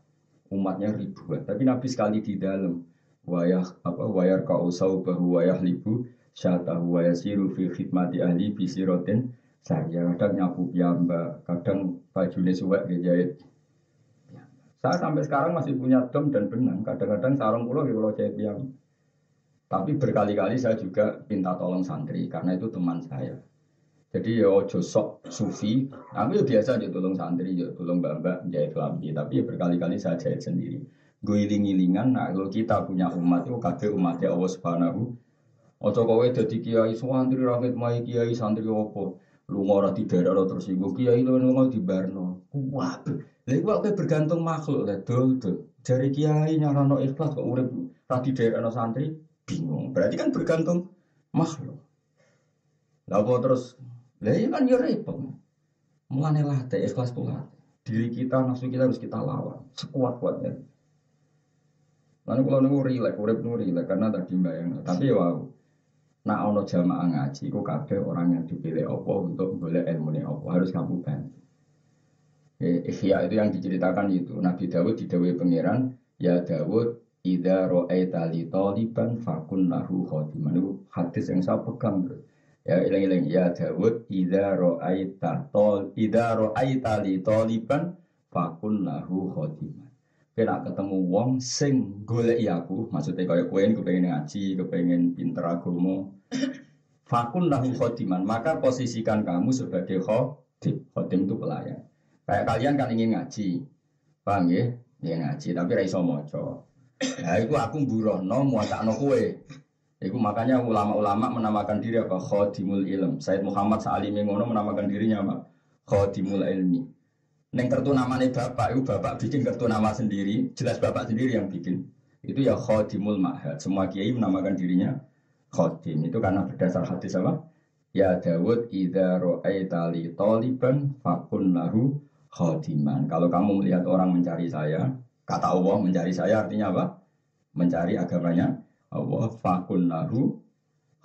Umatnya ribuan, tapi Nabi sekali di dalam, wayah apa wayar kau bahwa wayah libu syatahu wa yasiru fi khidmati ahli bisirotin saya kadang nyapu piyamba kadang bajune suwek dijahit saya sampai sekarang masih punya dom dan benang. Kadang-kadang sarung pulau di pulau jahit piyamba tapi berkali-kali saya juga minta tolong santri karena itu teman saya. Jadi ya ojo sok sufi. Aku ya biasa aja tolong santri ya tolong mbak-mbak jahit lambi. Tapi ya berkali-kali saya jahit sendiri. Gue iling-ilingan nah kalau kita punya umat itu kabeh umatnya Allah Subhanahu Ojo kowe dadi kiai santri rangit mai kiai santri opo. Lu ora di daerah tersinggung kiai lu ngono di Barno. Wah. Lha iku kowe bergantung makhluk lah dol dol. Jari kiai nyarano ikhlas kok urip ra di daerah santri bingung. Berarti kan bergantung makhluk. Apa terus? Lah iya kan yo repot. Mulane latih ikhlas tuh Diri kita, nafsu kita harus kita lawan sekuat-kuatnya. Lalu kalau nunggu rilek, urip nunggu rilek karena tadi bayang. Tapi ya wow, Nah ono jamaah ngaji, kok kabeh orang yang dipilih Allah untuk boleh ilmu ini Allah harus kamu bantu. Ikhya itu yang diceritakan itu Nabi Dawud didawai pangeran ya Dawud ida ro'aita li taliban fakun lahu khotiman itu hadis yang saya pegang bro. ya ilang-ilang ya Dawud ida ro'aita tol ida taliban fakun lahu khotiman kena ketemu wong sing golek aku. Maksudnya kayak kue ini kepengen ngaji kepengen pinter agama fakun lahu khodiman maka posisikan kamu sebagai khodim khodim itu pelayan. Kayak kalian kan ingin ngaji. Paham ya? Ya ngaji tapi raiso moco nah itu aku burono muatakno kue Itu makanya ulama-ulama menamakan diri apa? Khodimul ilm. Said Muhammad Sa'alimi ngono menamakan dirinya apa? Khodimul ilmi. Neng kartu namanya bapak, itu bapak bikin kartu nama sendiri, jelas bapak sendiri yang bikin. Itu ya khodimul ma'had. Semua kiai menamakan dirinya khodim. Itu karena berdasar hadis apa? Ya Dawud idza ra'aita li taliban fakun lahu khodiman. Kalau kamu melihat orang mencari saya, kata Allah mencari saya artinya apa? Mencari agamanya Allah fakun lahu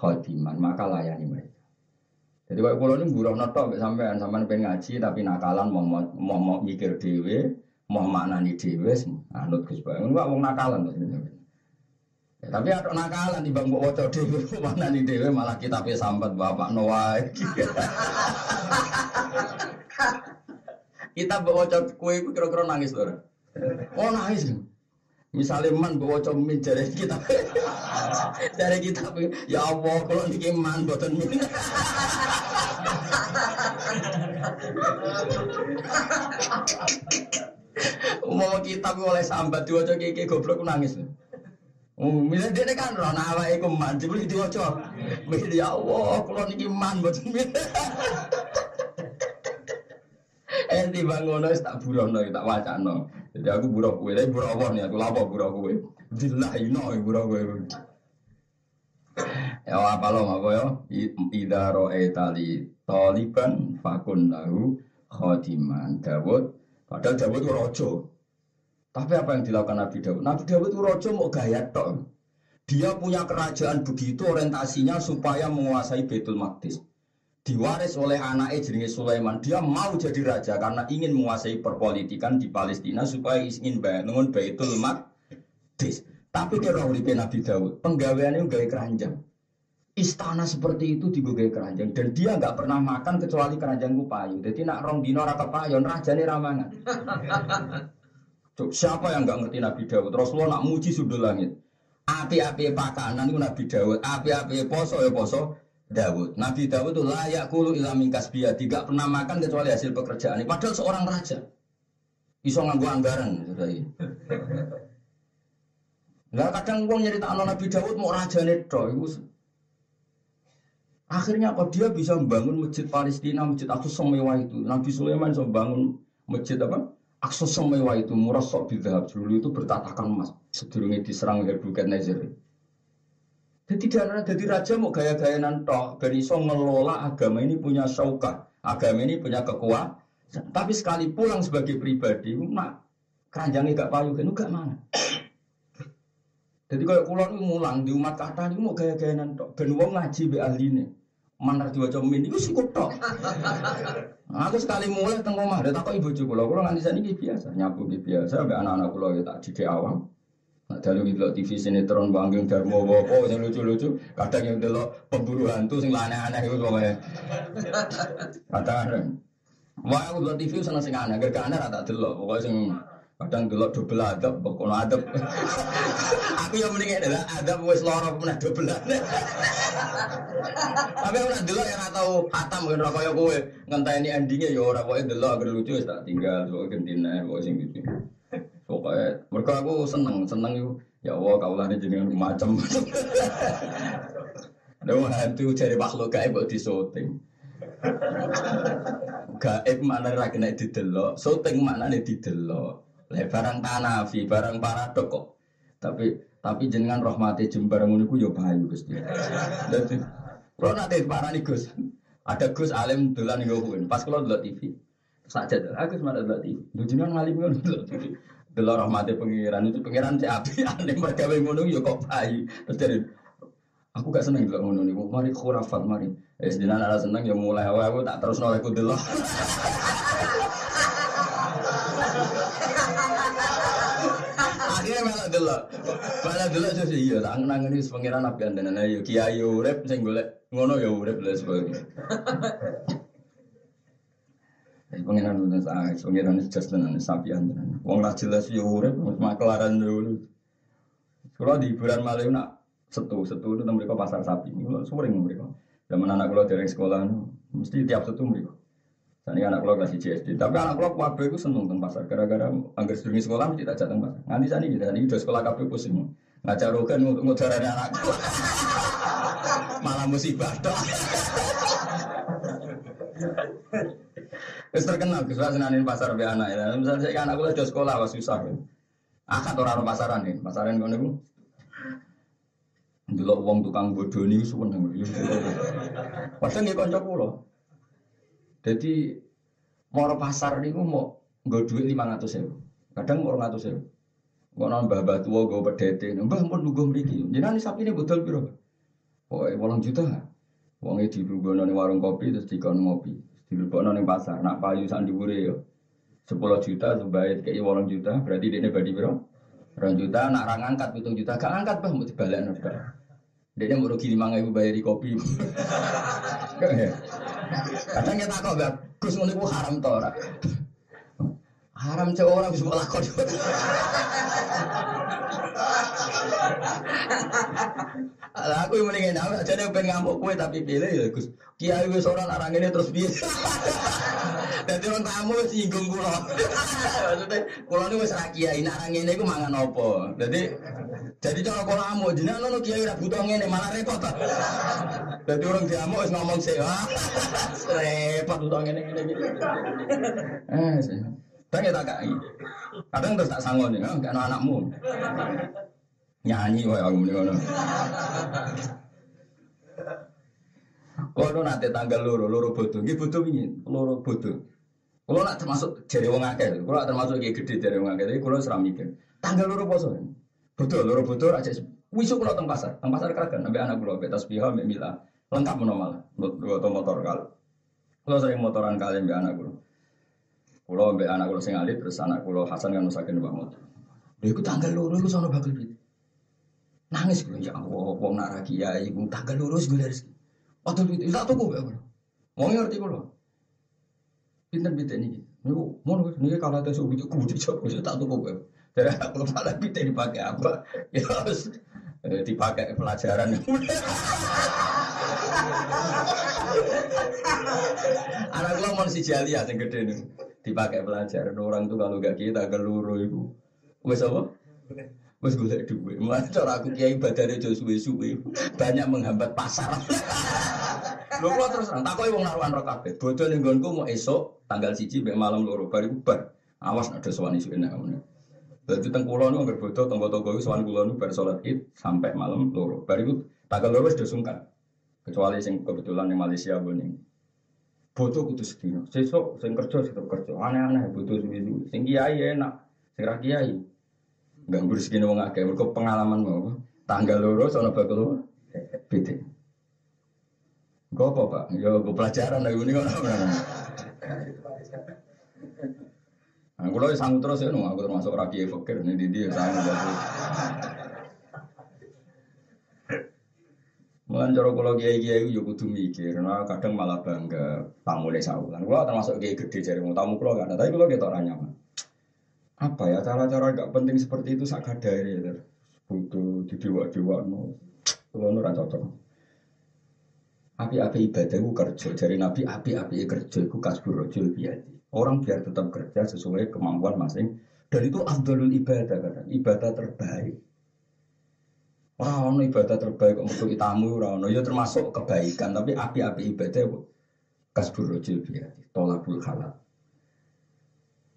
khodiman. Maka layani mereka. Jadi kalau pulau ini buruh noto sampean sampean pengen ngaji tapi nakalan mau mau, mau, mikir dewe, mau maknani dewe, anut Gus Bayu. Enggak mau nakalan maksudnya. Ya, tapi ada nakalan di bangku wocok dewe, <laughs> mana nih dewe malah kita sambat bapak Noah. kita bawa wocok kue kira-kira nangis loh. Oh nangis. Misalnya man bawa min dari kita, dari kita ya Allah kalau ini man buatan min. Mau kita oleh sambat cok kiki goblok nangis. Misalnya dia kan roh nawa iku man, jebul itu ojo. Ya Allah, kalau niki man boten Enti bangono tak burono tak wacano. Jadi aku buruh kue, tapi buruh Allah nih, aku lapor buruh kue. Dilahino buruh kue. Ya apa lo apa ya? Ida roe tali taliban fakun lahu khodiman Dawud. Padahal Dawud itu rojo. Tapi apa yang dilakukan Nabi Dawud? Nabi Dawud itu rojo mau gaya tok. Dia punya kerajaan begitu orientasinya supaya menguasai Betul Maqdis diwaris oleh anaknya jenenge Sulaiman. Dia mau jadi raja karena ingin menguasai perpolitikan di Palestina supaya ingin bangun Baitul Maqdis. Tapi kira uripe Nabi Daud, penggaweannya gawe keranjang. Istana seperti itu digogai keranjang dan dia nggak pernah makan kecuali keranjang kupayu. Jadi nak rong dino ora kepayon rajane ramangan. <laughs> Cuk, siapa yang nggak ngerti Nabi Daud? Rasulullah nak muji sudul langit. Api-api pakanan itu Nabi Daud, api-api poso ya poso, Dawud. Nabi Dawud itu layak kulu ilamin kasbiyah. Tidak pernah makan kecuali hasil pekerjaan. Padahal seorang raja. Iso nganggu anggaran. Nah kadang uang nyerita anak Nabi Dawud mau raja neto. Akhirnya apa dia bisa membangun masjid Palestina, masjid Aqsa semewah itu. Nabi Sulaiman bisa membangun masjid apa? Aqsa semewah itu murah sok bidhab dulu itu bertatakan emas. Sedurungnya diserang Nebuchadnezzar. Jadi tidak jadi raja mau gaya-gaya nanto, ben iso ngelola agama ini punya syauka, agama ini punya kekuatan. Tapi sekali pulang sebagai pribadi, mak keranjangnya gak payu kan gak mana. Jadi kalau pulang itu ngulang di umat kata ini mau gaya-gaya nanto, ben wong ngaji be ahli ini. Mana diwaca min itu sih tok. Nah, aku sekali mulai tengok mah, ada takut ibu cukup, kalau nganti sana biasa, nyapu biasa, be anak-anak pulau ya tak didik awam. Nah, dalu delok TV sinetron Banggeng Darmo apa yang lucu-lucu, kadang yang delok pemburu hantu sing aneh-aneh itu pokoknya. Kadang Wah, aku delok TV seneng sing aneh, gak aneh rata delok, pokoknya sing kadang delok double adab, pokoknya adab. <laughs> aku yang mending adalah adab wis lara pernah double Tapi aku nak delok yang tahu hatam kan ra kaya kowe, ngenteni endingnya ya ora kowe delok agar lucu tak tinggal, pokoknya gentine, pokoknya sing gitu. Pokoknya mereka aku seneng, seneng itu. Ya Allah, kau lah jenengan macam. <laughs> Ada hantu cari makhluk gaib buat disoting. Gaib mana lagi naik didelok, syuting mana nih didelok. Le barang tanafi, barang paradok kok. Tapi tapi jenengan rahmati jembar ngono iku yo bayu Gusti. Dadi kalau nanti parani Gus. Ada Gus alim dolan nggo Pas kalau delok TV. Saja, aku semarang delok TV. Jenengan ngalim ngono delok TV. Delok rahmati pengiran itu pengiran si api <laughs> aneh mereka ngono ya kok bayi. Terus dari aku gak seneng delok ngono niku. Mari khurafat mari. Eh sedina ada seneng ya mulai awal aku tak <laughs> terus nolak ku delok. Akhirnya malah delok. Malah delok sih iya tak nangani pengiran api andanan ayo kiai urip sing golek ngono ya urip lha sebagainya. Pengiran udah sah, pengiran itu just tenan sapian tenan. Wong lah jelas yo urip maklaran dulu. Kalau di bulan Malaysia nak setu, setu itu mereka pasar sapi. Kalau sering mereka. Zaman anak kalau dari sekolah, mesti tiap setu mereka. Tadi anak kalau kasih CSD, tapi anak kalau wabe itu seneng tentang pasar. Gara-gara anggar sedurungi sekolah mesti tak jatuh pasar. Nanti sana kita, ini udah sekolah kafe pusing. Ngajar rogan ngudarane anakku. <laughs> Malah musibah dong. Wis terkenal Gus senanin pasar be anak ya. Misalnya saya anak kula sekolah wis susah. Akad ora ono pasaran nih, pasaran ngono iku. Delok wong tukang bodoni seneng. Padahal nggih kanca kula. Jadi mau pasar niku mau nggo dhuwit 500.000. Kadang mau 200.000. Kok nambah mbah tua gue pedete, mbah pun nunggu mriki. Jenengan sapi ini betul piro? Pokoke 8 juta. Wonge dilungguhno ning warung kopi terus dikon ngopi. Dilebokno ning pasar. Nak payu sak dhuwure yo. 10 juta sebaik kayak 8 juta, berarti dia badi piro? 2 juta, nak ra ngangkat 7 juta, gak ngangkat bah mau dibalekno tok. Dia mau rugi lima ribu bayari kopi. <laughs> Kadang kita kok gak Gus ngono haram to ora? Haram cewek orang bisa lakon. Lah aku yang mendingin nama aja deh pengen ngamuk kue tapi pilih ya Gus. Kiai wis orang orang ini terus biasa. Dadi orang tamu singgung kula. Maksudnya kula niku wis ra kiai nak orang ini ku mangan opo. Jadi jadi cara kula amu jenengan ono kiai ra butuh ngene malah repot. Dadi orang diamu wis ngomong sih. Repot butuh ngene ngene. Eh, Bang ya tak kai. Kadang terus tak sanggup nih, kan anakmu. Nyanyi wae aku muni. Kalau nanti tanggal loro, loro bodoh, gitu bodoh ini, loro bodoh. Kalau nak termasuk jari wong akeh, kalau termasuk kayak gede jari wong akeh, tapi kalau seram mikir. Tanggal loro poso, bodoh, loro bodoh aja. Wisuk kalau teng pasar, teng pasar keragan, sampai anak kulo, betas piha, mbak mila, lengkap malah, dua motor kal. Kalau sering motoran kalian mbak anak kulo. Kulo mbak anak kulo sing alit terus anak kulo Hasan kan nusakin mbak motor. Dia ikut tanggal loro itu sono bakal bit. Nangis gue ya Allah, wong nak ra kiai, wong tanggal loro gue dari sini. Waktu itu tak tuku ya kulo. Mau ngerti kulo. Pinter ini. Niku mau nih kalau ada subuh itu kudu cok, kudu tak tuku gue. Dari aku malah pinter dipakai apa? <laughs> Ya harus dipakai pelajaran. <laughs> Anak gue mau si Jalia yang gede nih dipakai pelajaran orang tuh kalau gak kita keluru itu wes apa wes gue duit malah cara aku kiai badare jauh suwe-suwe banyak menghambat pasar <laughs> Lho terus nang takoki wong naruhan ro kabeh. Bodho ning mau esuk tanggal siji mek malam loro bari bar. Awas ada sowan isu enak ngene. Dadi teng kula niku anggere bodho tangga-tangga iku sowan kula niku Id sampai malam loro. Bari ku tanggal loro wis sungkan. Kecuali sing kebetulan yang Malaysia boning. Bodoh kudu sedino. Sesuk sing kerja tetep kerja. Aneh-aneh bodoh suwi-suwi. Sing kiai enak, sing ra kiai. Ganggu rezeki wong akeh mergo pengalaman mau. Tanggal loro sono bakal beda. Gue apa pak? Ya gue pelajaran lagi ini kan. Nah, kalau sanggup terus ya, aku termasuk rakyat fakir nih di dia sanggup. Mulan cara kula kiai-kiai yo kudu mikir, nah kadang malah bangga tamu le saulan. Kula termasuk kiai gede jare tamu kula gak ada, tapi kula ketok ora nyaman. Apa ya cara-cara gak penting seperti itu sak kadare ya. Butuh didewa-dewa no. Kula ora cocok. Api-api ibadah itu kerja. Dari Nabi api-api kerja itu kasbur rojul. Orang biar tetap kerja sesuai kemampuan masing. Dan itu abdulul ibadah. Ibadah terbaik. Orang ibadah terbaik untuk tamu orang ya termasuk kebaikan tapi api-api ibadah kasbur rojul biadi. Tolabul halal.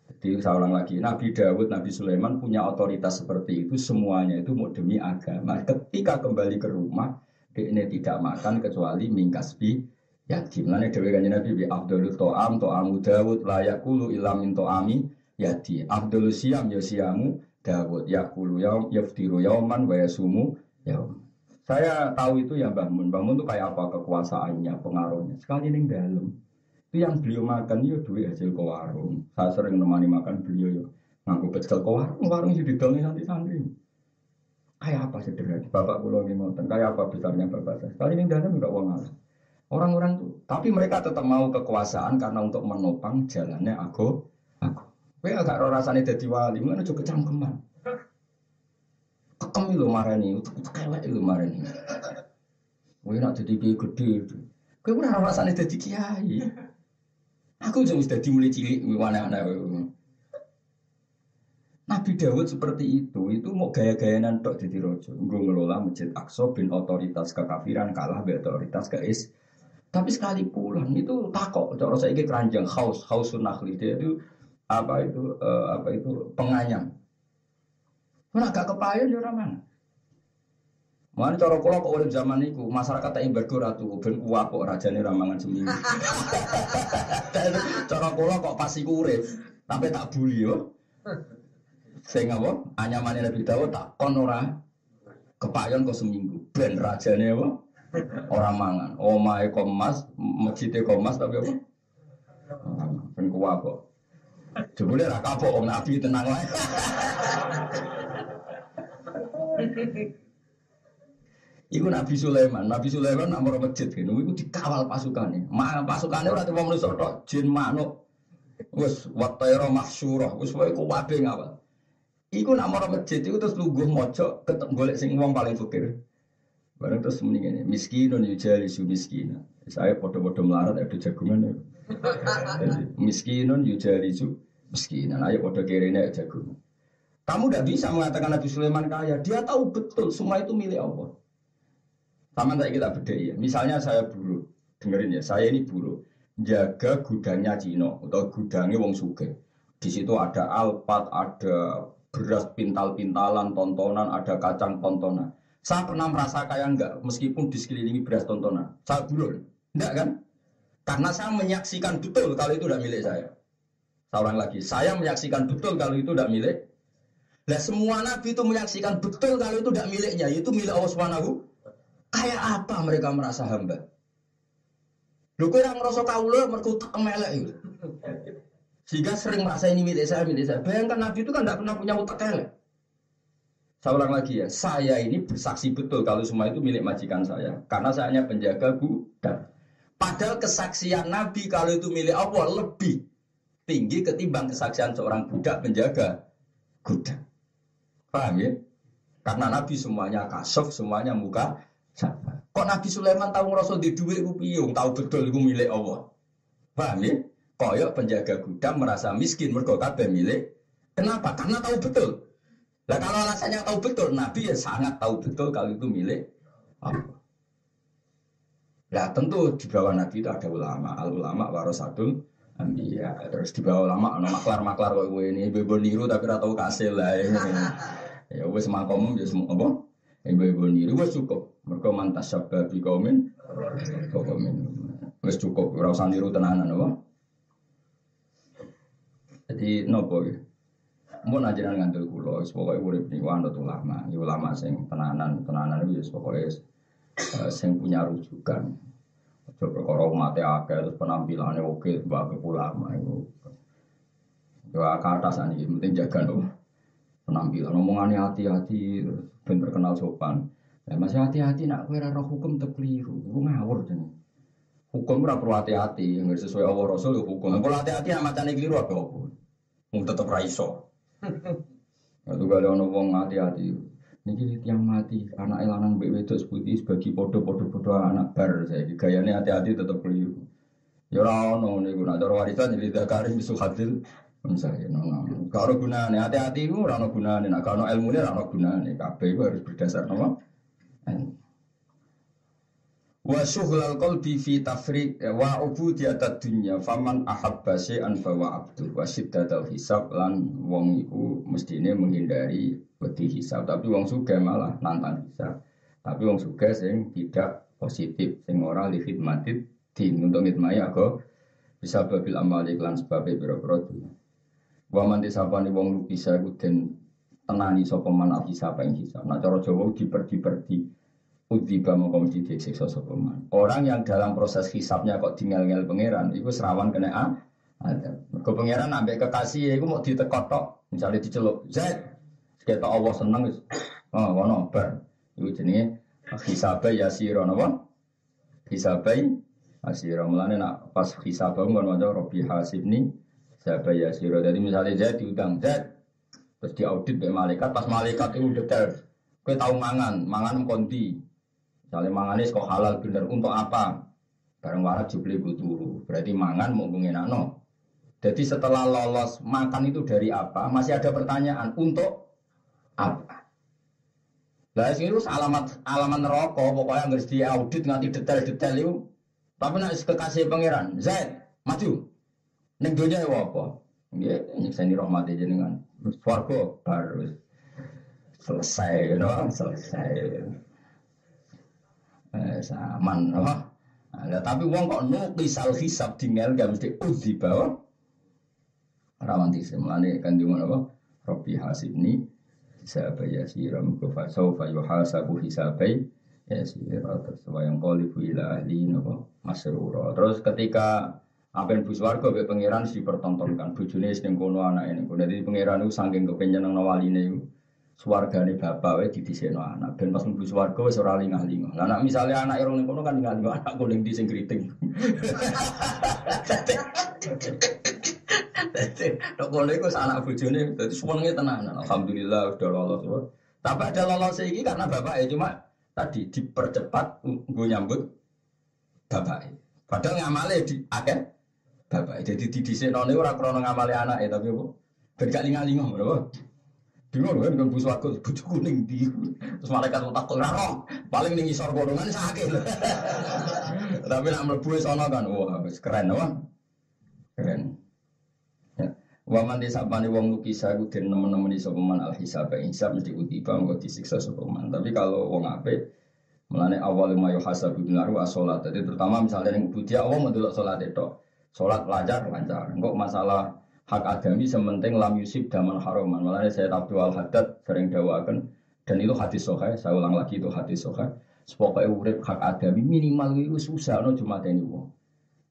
Jadi saya ulang lagi, Nabi Dawud, Nabi Sulaiman punya otoritas seperti itu, semuanya itu mau demi agama. Ketika kembali ke rumah, ini tidak makan kecuali mingkasbi yatim. Lain dewi kanjeng Nabi bi Abdul To'am To'amu Dawud layak kulu ilam min To'ami yati. Abdul Siam ya siamu Dawud yakulu yaum yaftiru yauman wa yaum. Saya tahu itu ya Mbah Mun. Mbah Mun itu kayak apa kekuasaannya, pengaruhnya. Sekali ini dalam. Itu yang beliau makan ya duit hasil ke warung. Saya sering nemani makan beliau ya. Ngaku pecel ke warung, warung itu didongi santri-santri. Kayak apa sederhana? Bapak pulau ini ngoten. Kayak apa besarnya bapak saya? Kali ini dalam juga uang alam. Orang-orang tuh, tapi mereka tetap mau kekuasaan karena untuk menopang jalannya aku. Aku. Gue agak rasanya jadi wali, mana juga kecangkeman. Kekem itu marah nih, untuk kewek itu marah nih. Gue nak jadi kiai gede. Gue pun rasanya jadi kiai. Aku cuma sudah dimulai cilik, mana-mana. Nabi Dawud seperti itu, itu mau gaya-gayanan tok jadi rojo. Gue ngelola masjid Aqsa bin otoritas kekafiran kalah be otoritas keis. Tapi sekali pulang itu takok, cara saya ini keranjang haus, haus sunahli dia itu apa itu uh, apa itu penganyam. Mana agak kepayon ya ramah. Mana cara kula kok urip zaman niku, masyarakat tak imbar ratu ben kuat kok rajane ramangan seminggu. <laughs> cara kula kok pas iku urip, tapi tak buli yo. Sing apa? Anyamane Nabi Dawud tak kon ora kepayon kok seminggu. Ben rajane apa? Orang mangan. Omahe komas, masjide komas tapi apa? Ben kuat kok. Jebule ra kapok om Nabi tenang wae. <laughs> Iku Nabi Sulaiman, Nabi Sulaiman nak mau masjid gitu, iku dikawal pasukannya. Ma pasukannya ora cuma manusia tok, jin manuk. Wes wataira mahsyurah, wes wae ku wabe ngawal. Iku nak mau masjid iku terus lungguh mojo ketemu golek sing wong paling fakir. Barang terus muni ngene, miskinun yujalisu miskina. Saya podo-podo melarat ada jagungan ya. <laughs> miskinun yujalisu miskinan. Ayo podo kerene jagungan. Kamu tidak bisa mengatakan Nabi Sulaiman kaya. Dia tahu betul semua itu milik Allah. Sama tak kita beda ya. Misalnya saya buruh, dengerin ya, saya ini buruh, jaga gudangnya Cino atau gudangnya Wong Suge. Di situ ada alpat, ada beras pintal-pintalan, tontonan, ada kacang tontonan. Saya pernah merasa kaya enggak, meskipun di sekelilingi beras tontonan. Saya buruh, enggak kan? Karena saya menyaksikan betul kalau itu tidak milik saya. Seorang lagi, saya menyaksikan betul kalau itu tidak milik. Nah semua nabi itu menyaksikan betul kalau itu tidak miliknya, itu milik Allah Subhanahu Kayak apa mereka merasa hamba? Lu kok yang merasa kaulah mereka tak melek itu. Sehingga sering merasa ini milik saya, milik saya. Bayangkan Nabi itu kan tidak pernah punya utak elek. Saya ulang lagi ya, saya ini bersaksi betul kalau semua itu milik majikan saya. Karena saya hanya penjaga gudang. Padahal kesaksian Nabi kalau itu milik Allah lebih tinggi ketimbang kesaksian seorang budak penjaga gudang. Paham ya? Karena Nabi semuanya kasuf, semuanya muka Kok Nabi Sulaiman tahu ngerasa di duit ku piyung, tahu betul itu milik Allah. Paham ya? Koyok penjaga gudang merasa miskin mergo kabeh milik. Kenapa? Karena tahu betul. Lah kalau alasannya tahu betul, Nabi ya sangat tahu betul kalau itu milik Allah. Lah tentu di bawah Nabi itu ada ulama, al ulama warasatul ya Terus di bawah ulama ana maklar-maklar kok gue ini bebo niru tapi ora tau kasil lah. Ya <laughs> wis makom ya semua apa? Ibu-ibu niru wis cukup. Mereka mantas sabda di kaumin, kaumin. Wes cukup, ora usah niru tenanan apa. Jadi nopo ya. Mun ajaran ngandel kula, pokoke urip niku anut ulama. Ya ulama sing tenanan, tenanan itu wis pokoke uh, sing punya rujukan. Aja perkara mate akeh terus penampilannya oke sebagai ulama itu. Ya kata sani penting jaga no. Penampilan omongannya hati-hati, ben terkenal sopan. Ya, masih hati-hati nak kue roh hukum terkeliru, itu ngawur jadi. Hukum ora perlu hati-hati, yang sesuai Allah Rasul ya hukum. Kalau hati-hati nak macam keliru apa apa. Mau tetap raiso. Itu <laughs> gak ada orang hati-hati. Niki tiang mati, anak elanang mbek wedok seputih sebagai podo-podo-podo anak bar saya. Gayanya hati-hati tetap keliru. Ya ora ono niku nak cara warisan jadi dakarin bisu hasil. Misalnya, no, no. Kalau gunane. Hati-hati itu ora ono gunane, nak kalau ilmu ini ora ono gunane. Kabeh harus berdasar nama Wa syughlal qalbi fi tafriq eh, wa ubudiyat dunya faman ahabba syai'an fa wa abdu. Wa syiddatal hisab lan wong iku mestine menghindari wedi hisab. Tapi wong sugih malah nantang hisab. Tapi wong sugih sing tidak positif sing ora li khidmatit din. Untuk ngitmai aku bisa babil amal iklan sebab biro-biro dunya wa man disapani wong bisa iku den tenani sapa man bisa apa ing hisab nah cara Jawa diper-diperdi Udiba mau mesti disiksa sapa Orang yang dalam proses hisapnya kok tinggal-ngel pangeran, itu serawan kena a. Ada. Mergo pangeran ambek kekasih itu mau ditekotok, misalnya diceluk, Z. Kita Allah seneng Oh, ngono bar. Iku jenenge hisabe yasira napa? Hisabe yasira. Mulane nak pas hisabe ngono maca Rabbi hasibni hisabe yasira. Jadi misalnya Z diutang Z terus diaudit oleh malaikat, pas malaikat itu detail. Kowe tahu mangan, mangan konti, Misalnya manganis kok halal bener untuk apa? Bareng warat jubli turu. Berarti mangan mau no. Jadi setelah lolos makan itu dari apa? Masih ada pertanyaan untuk apa? Lah sing itu alamat alamat neraka pokoknya harus diaudit nganti detail-detail itu. Tapi nek kekasih pangeran, Zaid, maju. Ning donya ya apa? Nggih, nyekseni rahmati jenengan. Swarga bar selesai, you know? selesai. Eh, saman, no? Nah, tapi wong kok nukisal hisab tinggal gak mesti uzi bawa rawanti semlane kan di mana apa Robbi hasibni hisaba yasiram kufa saufa yuhasabu hisabai yasira terus yang qalibu ila ahli masrura terus ketika Aben bus warga be pangeran si pertontonkan bojone sing kono anake ning kono dadi pangeran iku saking kepenyen nang waline iku swargane bapak wae didhisikno anak ben pas mlebu swarga wis ora lingah-lingah. Lah nek misale anak ning kono kan lingah-lingah anak kuning di sing kriting. Tok <laughs> kono iku anak bojone dadi senenge tenan. Alhamdulillah udah lolos. Tapi ada lolos iki karena bapak ya cuma tadi dipercepat gue nyambut bapak. Padahal ngamale di akeh bapak. Jadi di disenone ora krana ngamale anake tapi apa? Ben linga-linga berapa? Bingung kan kan bus waktu bujuk kuning di terus malaikat takut raro paling ning isor golongan sakit <laughs> tapi nak mlebu sono kan wah keren wah keren Waman desa pani wong lukisa iku den nemen-nemen iso peman al hisab hisab mesti utiba engko disiksa sapa Tapi kalau wong apik melane awal ma yuhasabu binaru as-salat. Jadi terutama misalnya ning budi wong mendelok salat itu. Salat lancar lancar. Engko masalah hak adami sementing lam yusib daman haroman. Melane saya Abdul Al Haddad sering dawakan dan itu hadis sahih, saya ulang lagi itu hadis sahih. Sepokoknya urip hak adami minimal itu susah no cuma teni wong.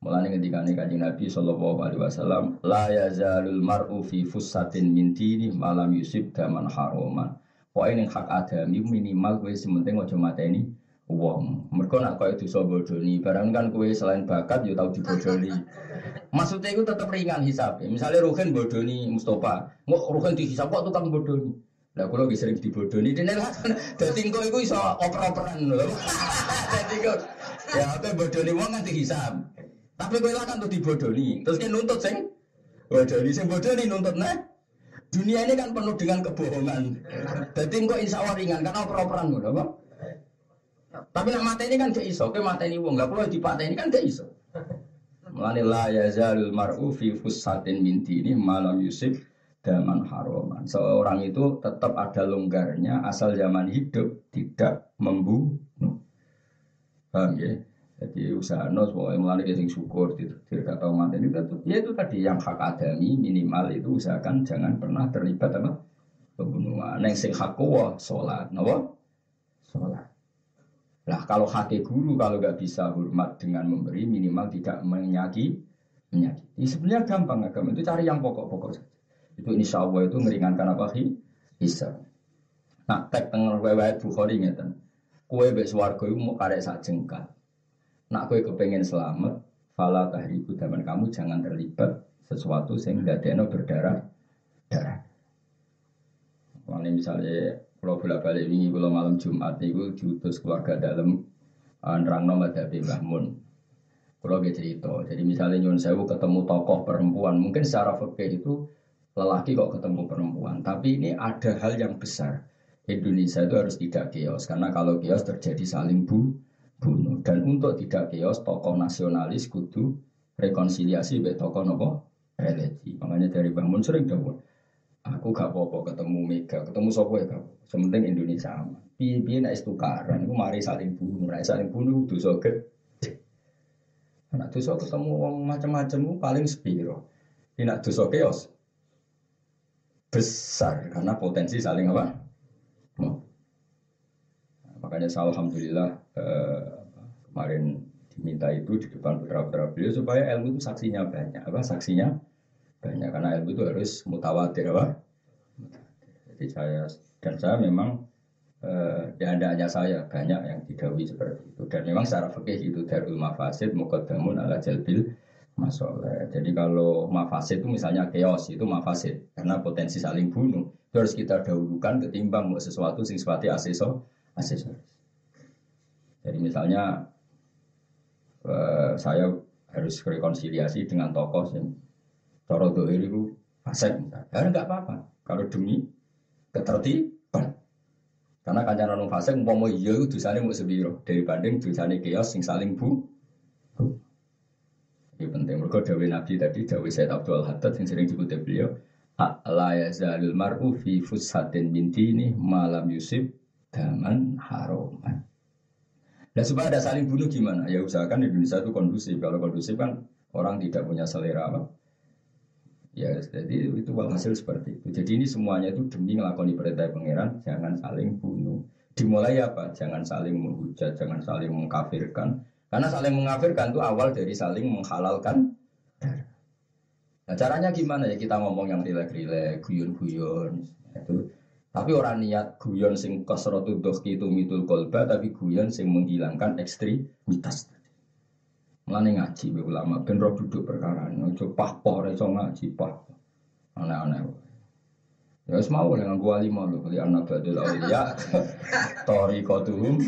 Mulane ketika nih kaji Nabi Shallallahu Alaihi Wasallam, la yazalul mar'u fi fusatin min dini malam yusib daman haroman. Pokoknya hak adami minimal gue sementing ojo mateni uang. Mereka nak kau itu so bodoni, barang kan kue selain bakat yo tahu dibodoni. <laughs> Maksudnya itu tetap ringan hisap. Misalnya Ruhin bodoni Mustafa, mau Ruhin dihisap kok tukang bodoni. Lah kalau lagi sering dibodoni, dene lah. <laughs> Dadi engko iku iso oper-operan lho. <laughs> Dadi kok ya apa bodoni wong kan dihisap. Tapi kowe lah kan tuh dibodoni. Terus kan nuntut sing bodoni sing bodoni nuntut nah. Dunia ini kan penuh dengan kebohongan. Jadi kok insya Allah ringan karena oper-operan apa? Tapi nak mata ini kan gak iso, ke mata ini wong gak perlu dipatah ini kan gak iso. Mulane la yazalul mar'u fi fusatin min ini malam yusuf daman haroman. Seorang itu tetap ada longgarnya asal zaman hidup tidak membunuh. Paham ya? Jadi usaha nos pokoknya mulai sing syukur tidak tahu mati tetap ya itu tadi yang hak adami minimal itu usahakan jangan pernah terlibat apa pembunuhan. Neng sing hak kuwa sholat, nawa sholat. Nah kalau hati guru kalau nggak bisa hormat dengan memberi minimal tidak menyaki menyakiti. Sebenarnya gampang agama itu cari yang pokok-pokok saja. Itu insya Allah itu meringankan apa sih? Bisa. Nah tek tengah wewet bukhori ngeten. Kue bes warga itu mau karek sak jengkal Nak kue kepengen selamat, fala tahriku zaman kamu jangan terlibat sesuatu sehingga deno berdarah darah. Ini misalnya kalau bolak balik ini kalau malam Jumat itu diutus keluarga dalam uh, nerang nomor dari Bahmun. Kalau dia cerita, jadi misalnya nyun sewu ketemu tokoh perempuan, mungkin secara fikih itu lelaki kok ketemu perempuan, tapi ini ada hal yang besar. Indonesia itu harus tidak kios, karena kalau kios terjadi saling bu, bunuh. Dan untuk tidak kios, tokoh nasionalis kudu rekonsiliasi be tokoh nopo religi. Makanya dari bangun sering dawuh, aku gak apa-apa ketemu Mega, ketemu sopo ya gak Sementing Indonesia aman. Piye-piye nek tukaran, aku mari saling bunuh, nek saling bunuh dosa gede. <laughs> Nek dosa ketemu wong macam-macam paling sepiro. Nek dosa kios besar karena potensi saling apa? Makanya saya alhamdulillah eh, kemarin diminta itu di depan putra-putra beliau supaya ilmu itu saksinya banyak. Apa saksinya banyak karena ilmu itu harus mutawatir apa? Jadi saya dan saya memang eh, ya tidak hanya saya banyak yang didawi seperti itu dan memang secara fikih itu darul mafasid muqaddamun ala jalbil masalah. Jadi kalau mafasid itu misalnya chaos itu mafasid karena potensi saling bunuh itu harus kita dahulukan ketimbang sesuatu sing asesor aksesoris. Jadi misalnya uh, saya harus rekonsiliasi dengan tokoh yang Cara dohir itu fasek. Ya enggak apa-apa. Kalau demi ketertiban. Karena kancaran wong fasik umpama iya iku dosane mau sepiro dibanding dosane kios sing saling bu. Ini penting. Mereka dawe Nabi tadi, dawe Sayyid Abdul Haddad yang sering dikutip beliau. La yazalul mar'u fi fushatin min dini malam yusib daman haroman. Nah supaya ada saling bunuh gimana? Ya usahakan Indonesia itu kondusif. Kalau kondusif kan orang tidak punya selera apa? Ya, jadi itu hasil seperti itu. Jadi ini semuanya itu demi ngelakoni perintah pangeran, jangan saling bunuh. Dimulai apa? Jangan saling menghujat, jangan saling mengkafirkan. Karena saling mengkafirkan itu awal dari saling menghalalkan. Nah caranya gimana ya kita ngomong yang rilek-rilek, guyon-guyon itu. Tapi orang niat guyon sing kasrotu dohki itu mitul kolba, tapi guyon sing menghilangkan ekstremitas. Mulane ngaji be ulama ben roh duduk perkara ojo pahpoh ora iso ngaji pah. Aneh-aneh. Ya wis mau dengan gua lima lho, kali anak badul aulia. <laughs> Tori kotuhum.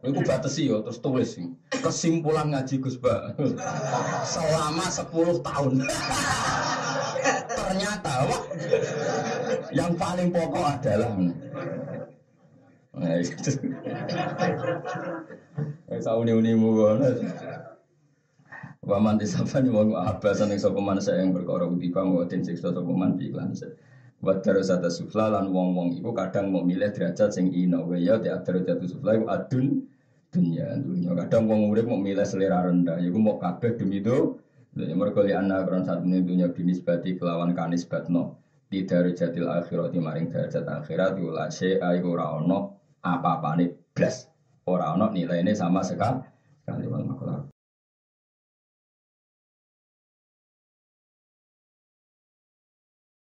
Iku batesi yo terus tulis kesimpulan ngaji Gus Ba. Selama 10 tahun. <laughs> Ternyata wah, yang paling pokok adalah Nah, itu. <laughs> Sauni-unimu ngono. Waman disapa nih wong abasan yang sopeman saya yang berkoro kutiba ngawatin siksa sopeman di iklan saya. Wadar sata sufla lan wong wong iku kadang mau milih derajat sing ino. Ya di derajat sufla adun dunia dunia. Kadang wong urip mau milih selera rendah iku mau kabeh demi itu Ya mereka li anak orang saat ini dunia binisbati kelawan kanis batno di darajatil akhirat maring derajat akhirat yula syai'a iku ora ono apa-apane blas. Ora ono nilainya sama sekali. Wal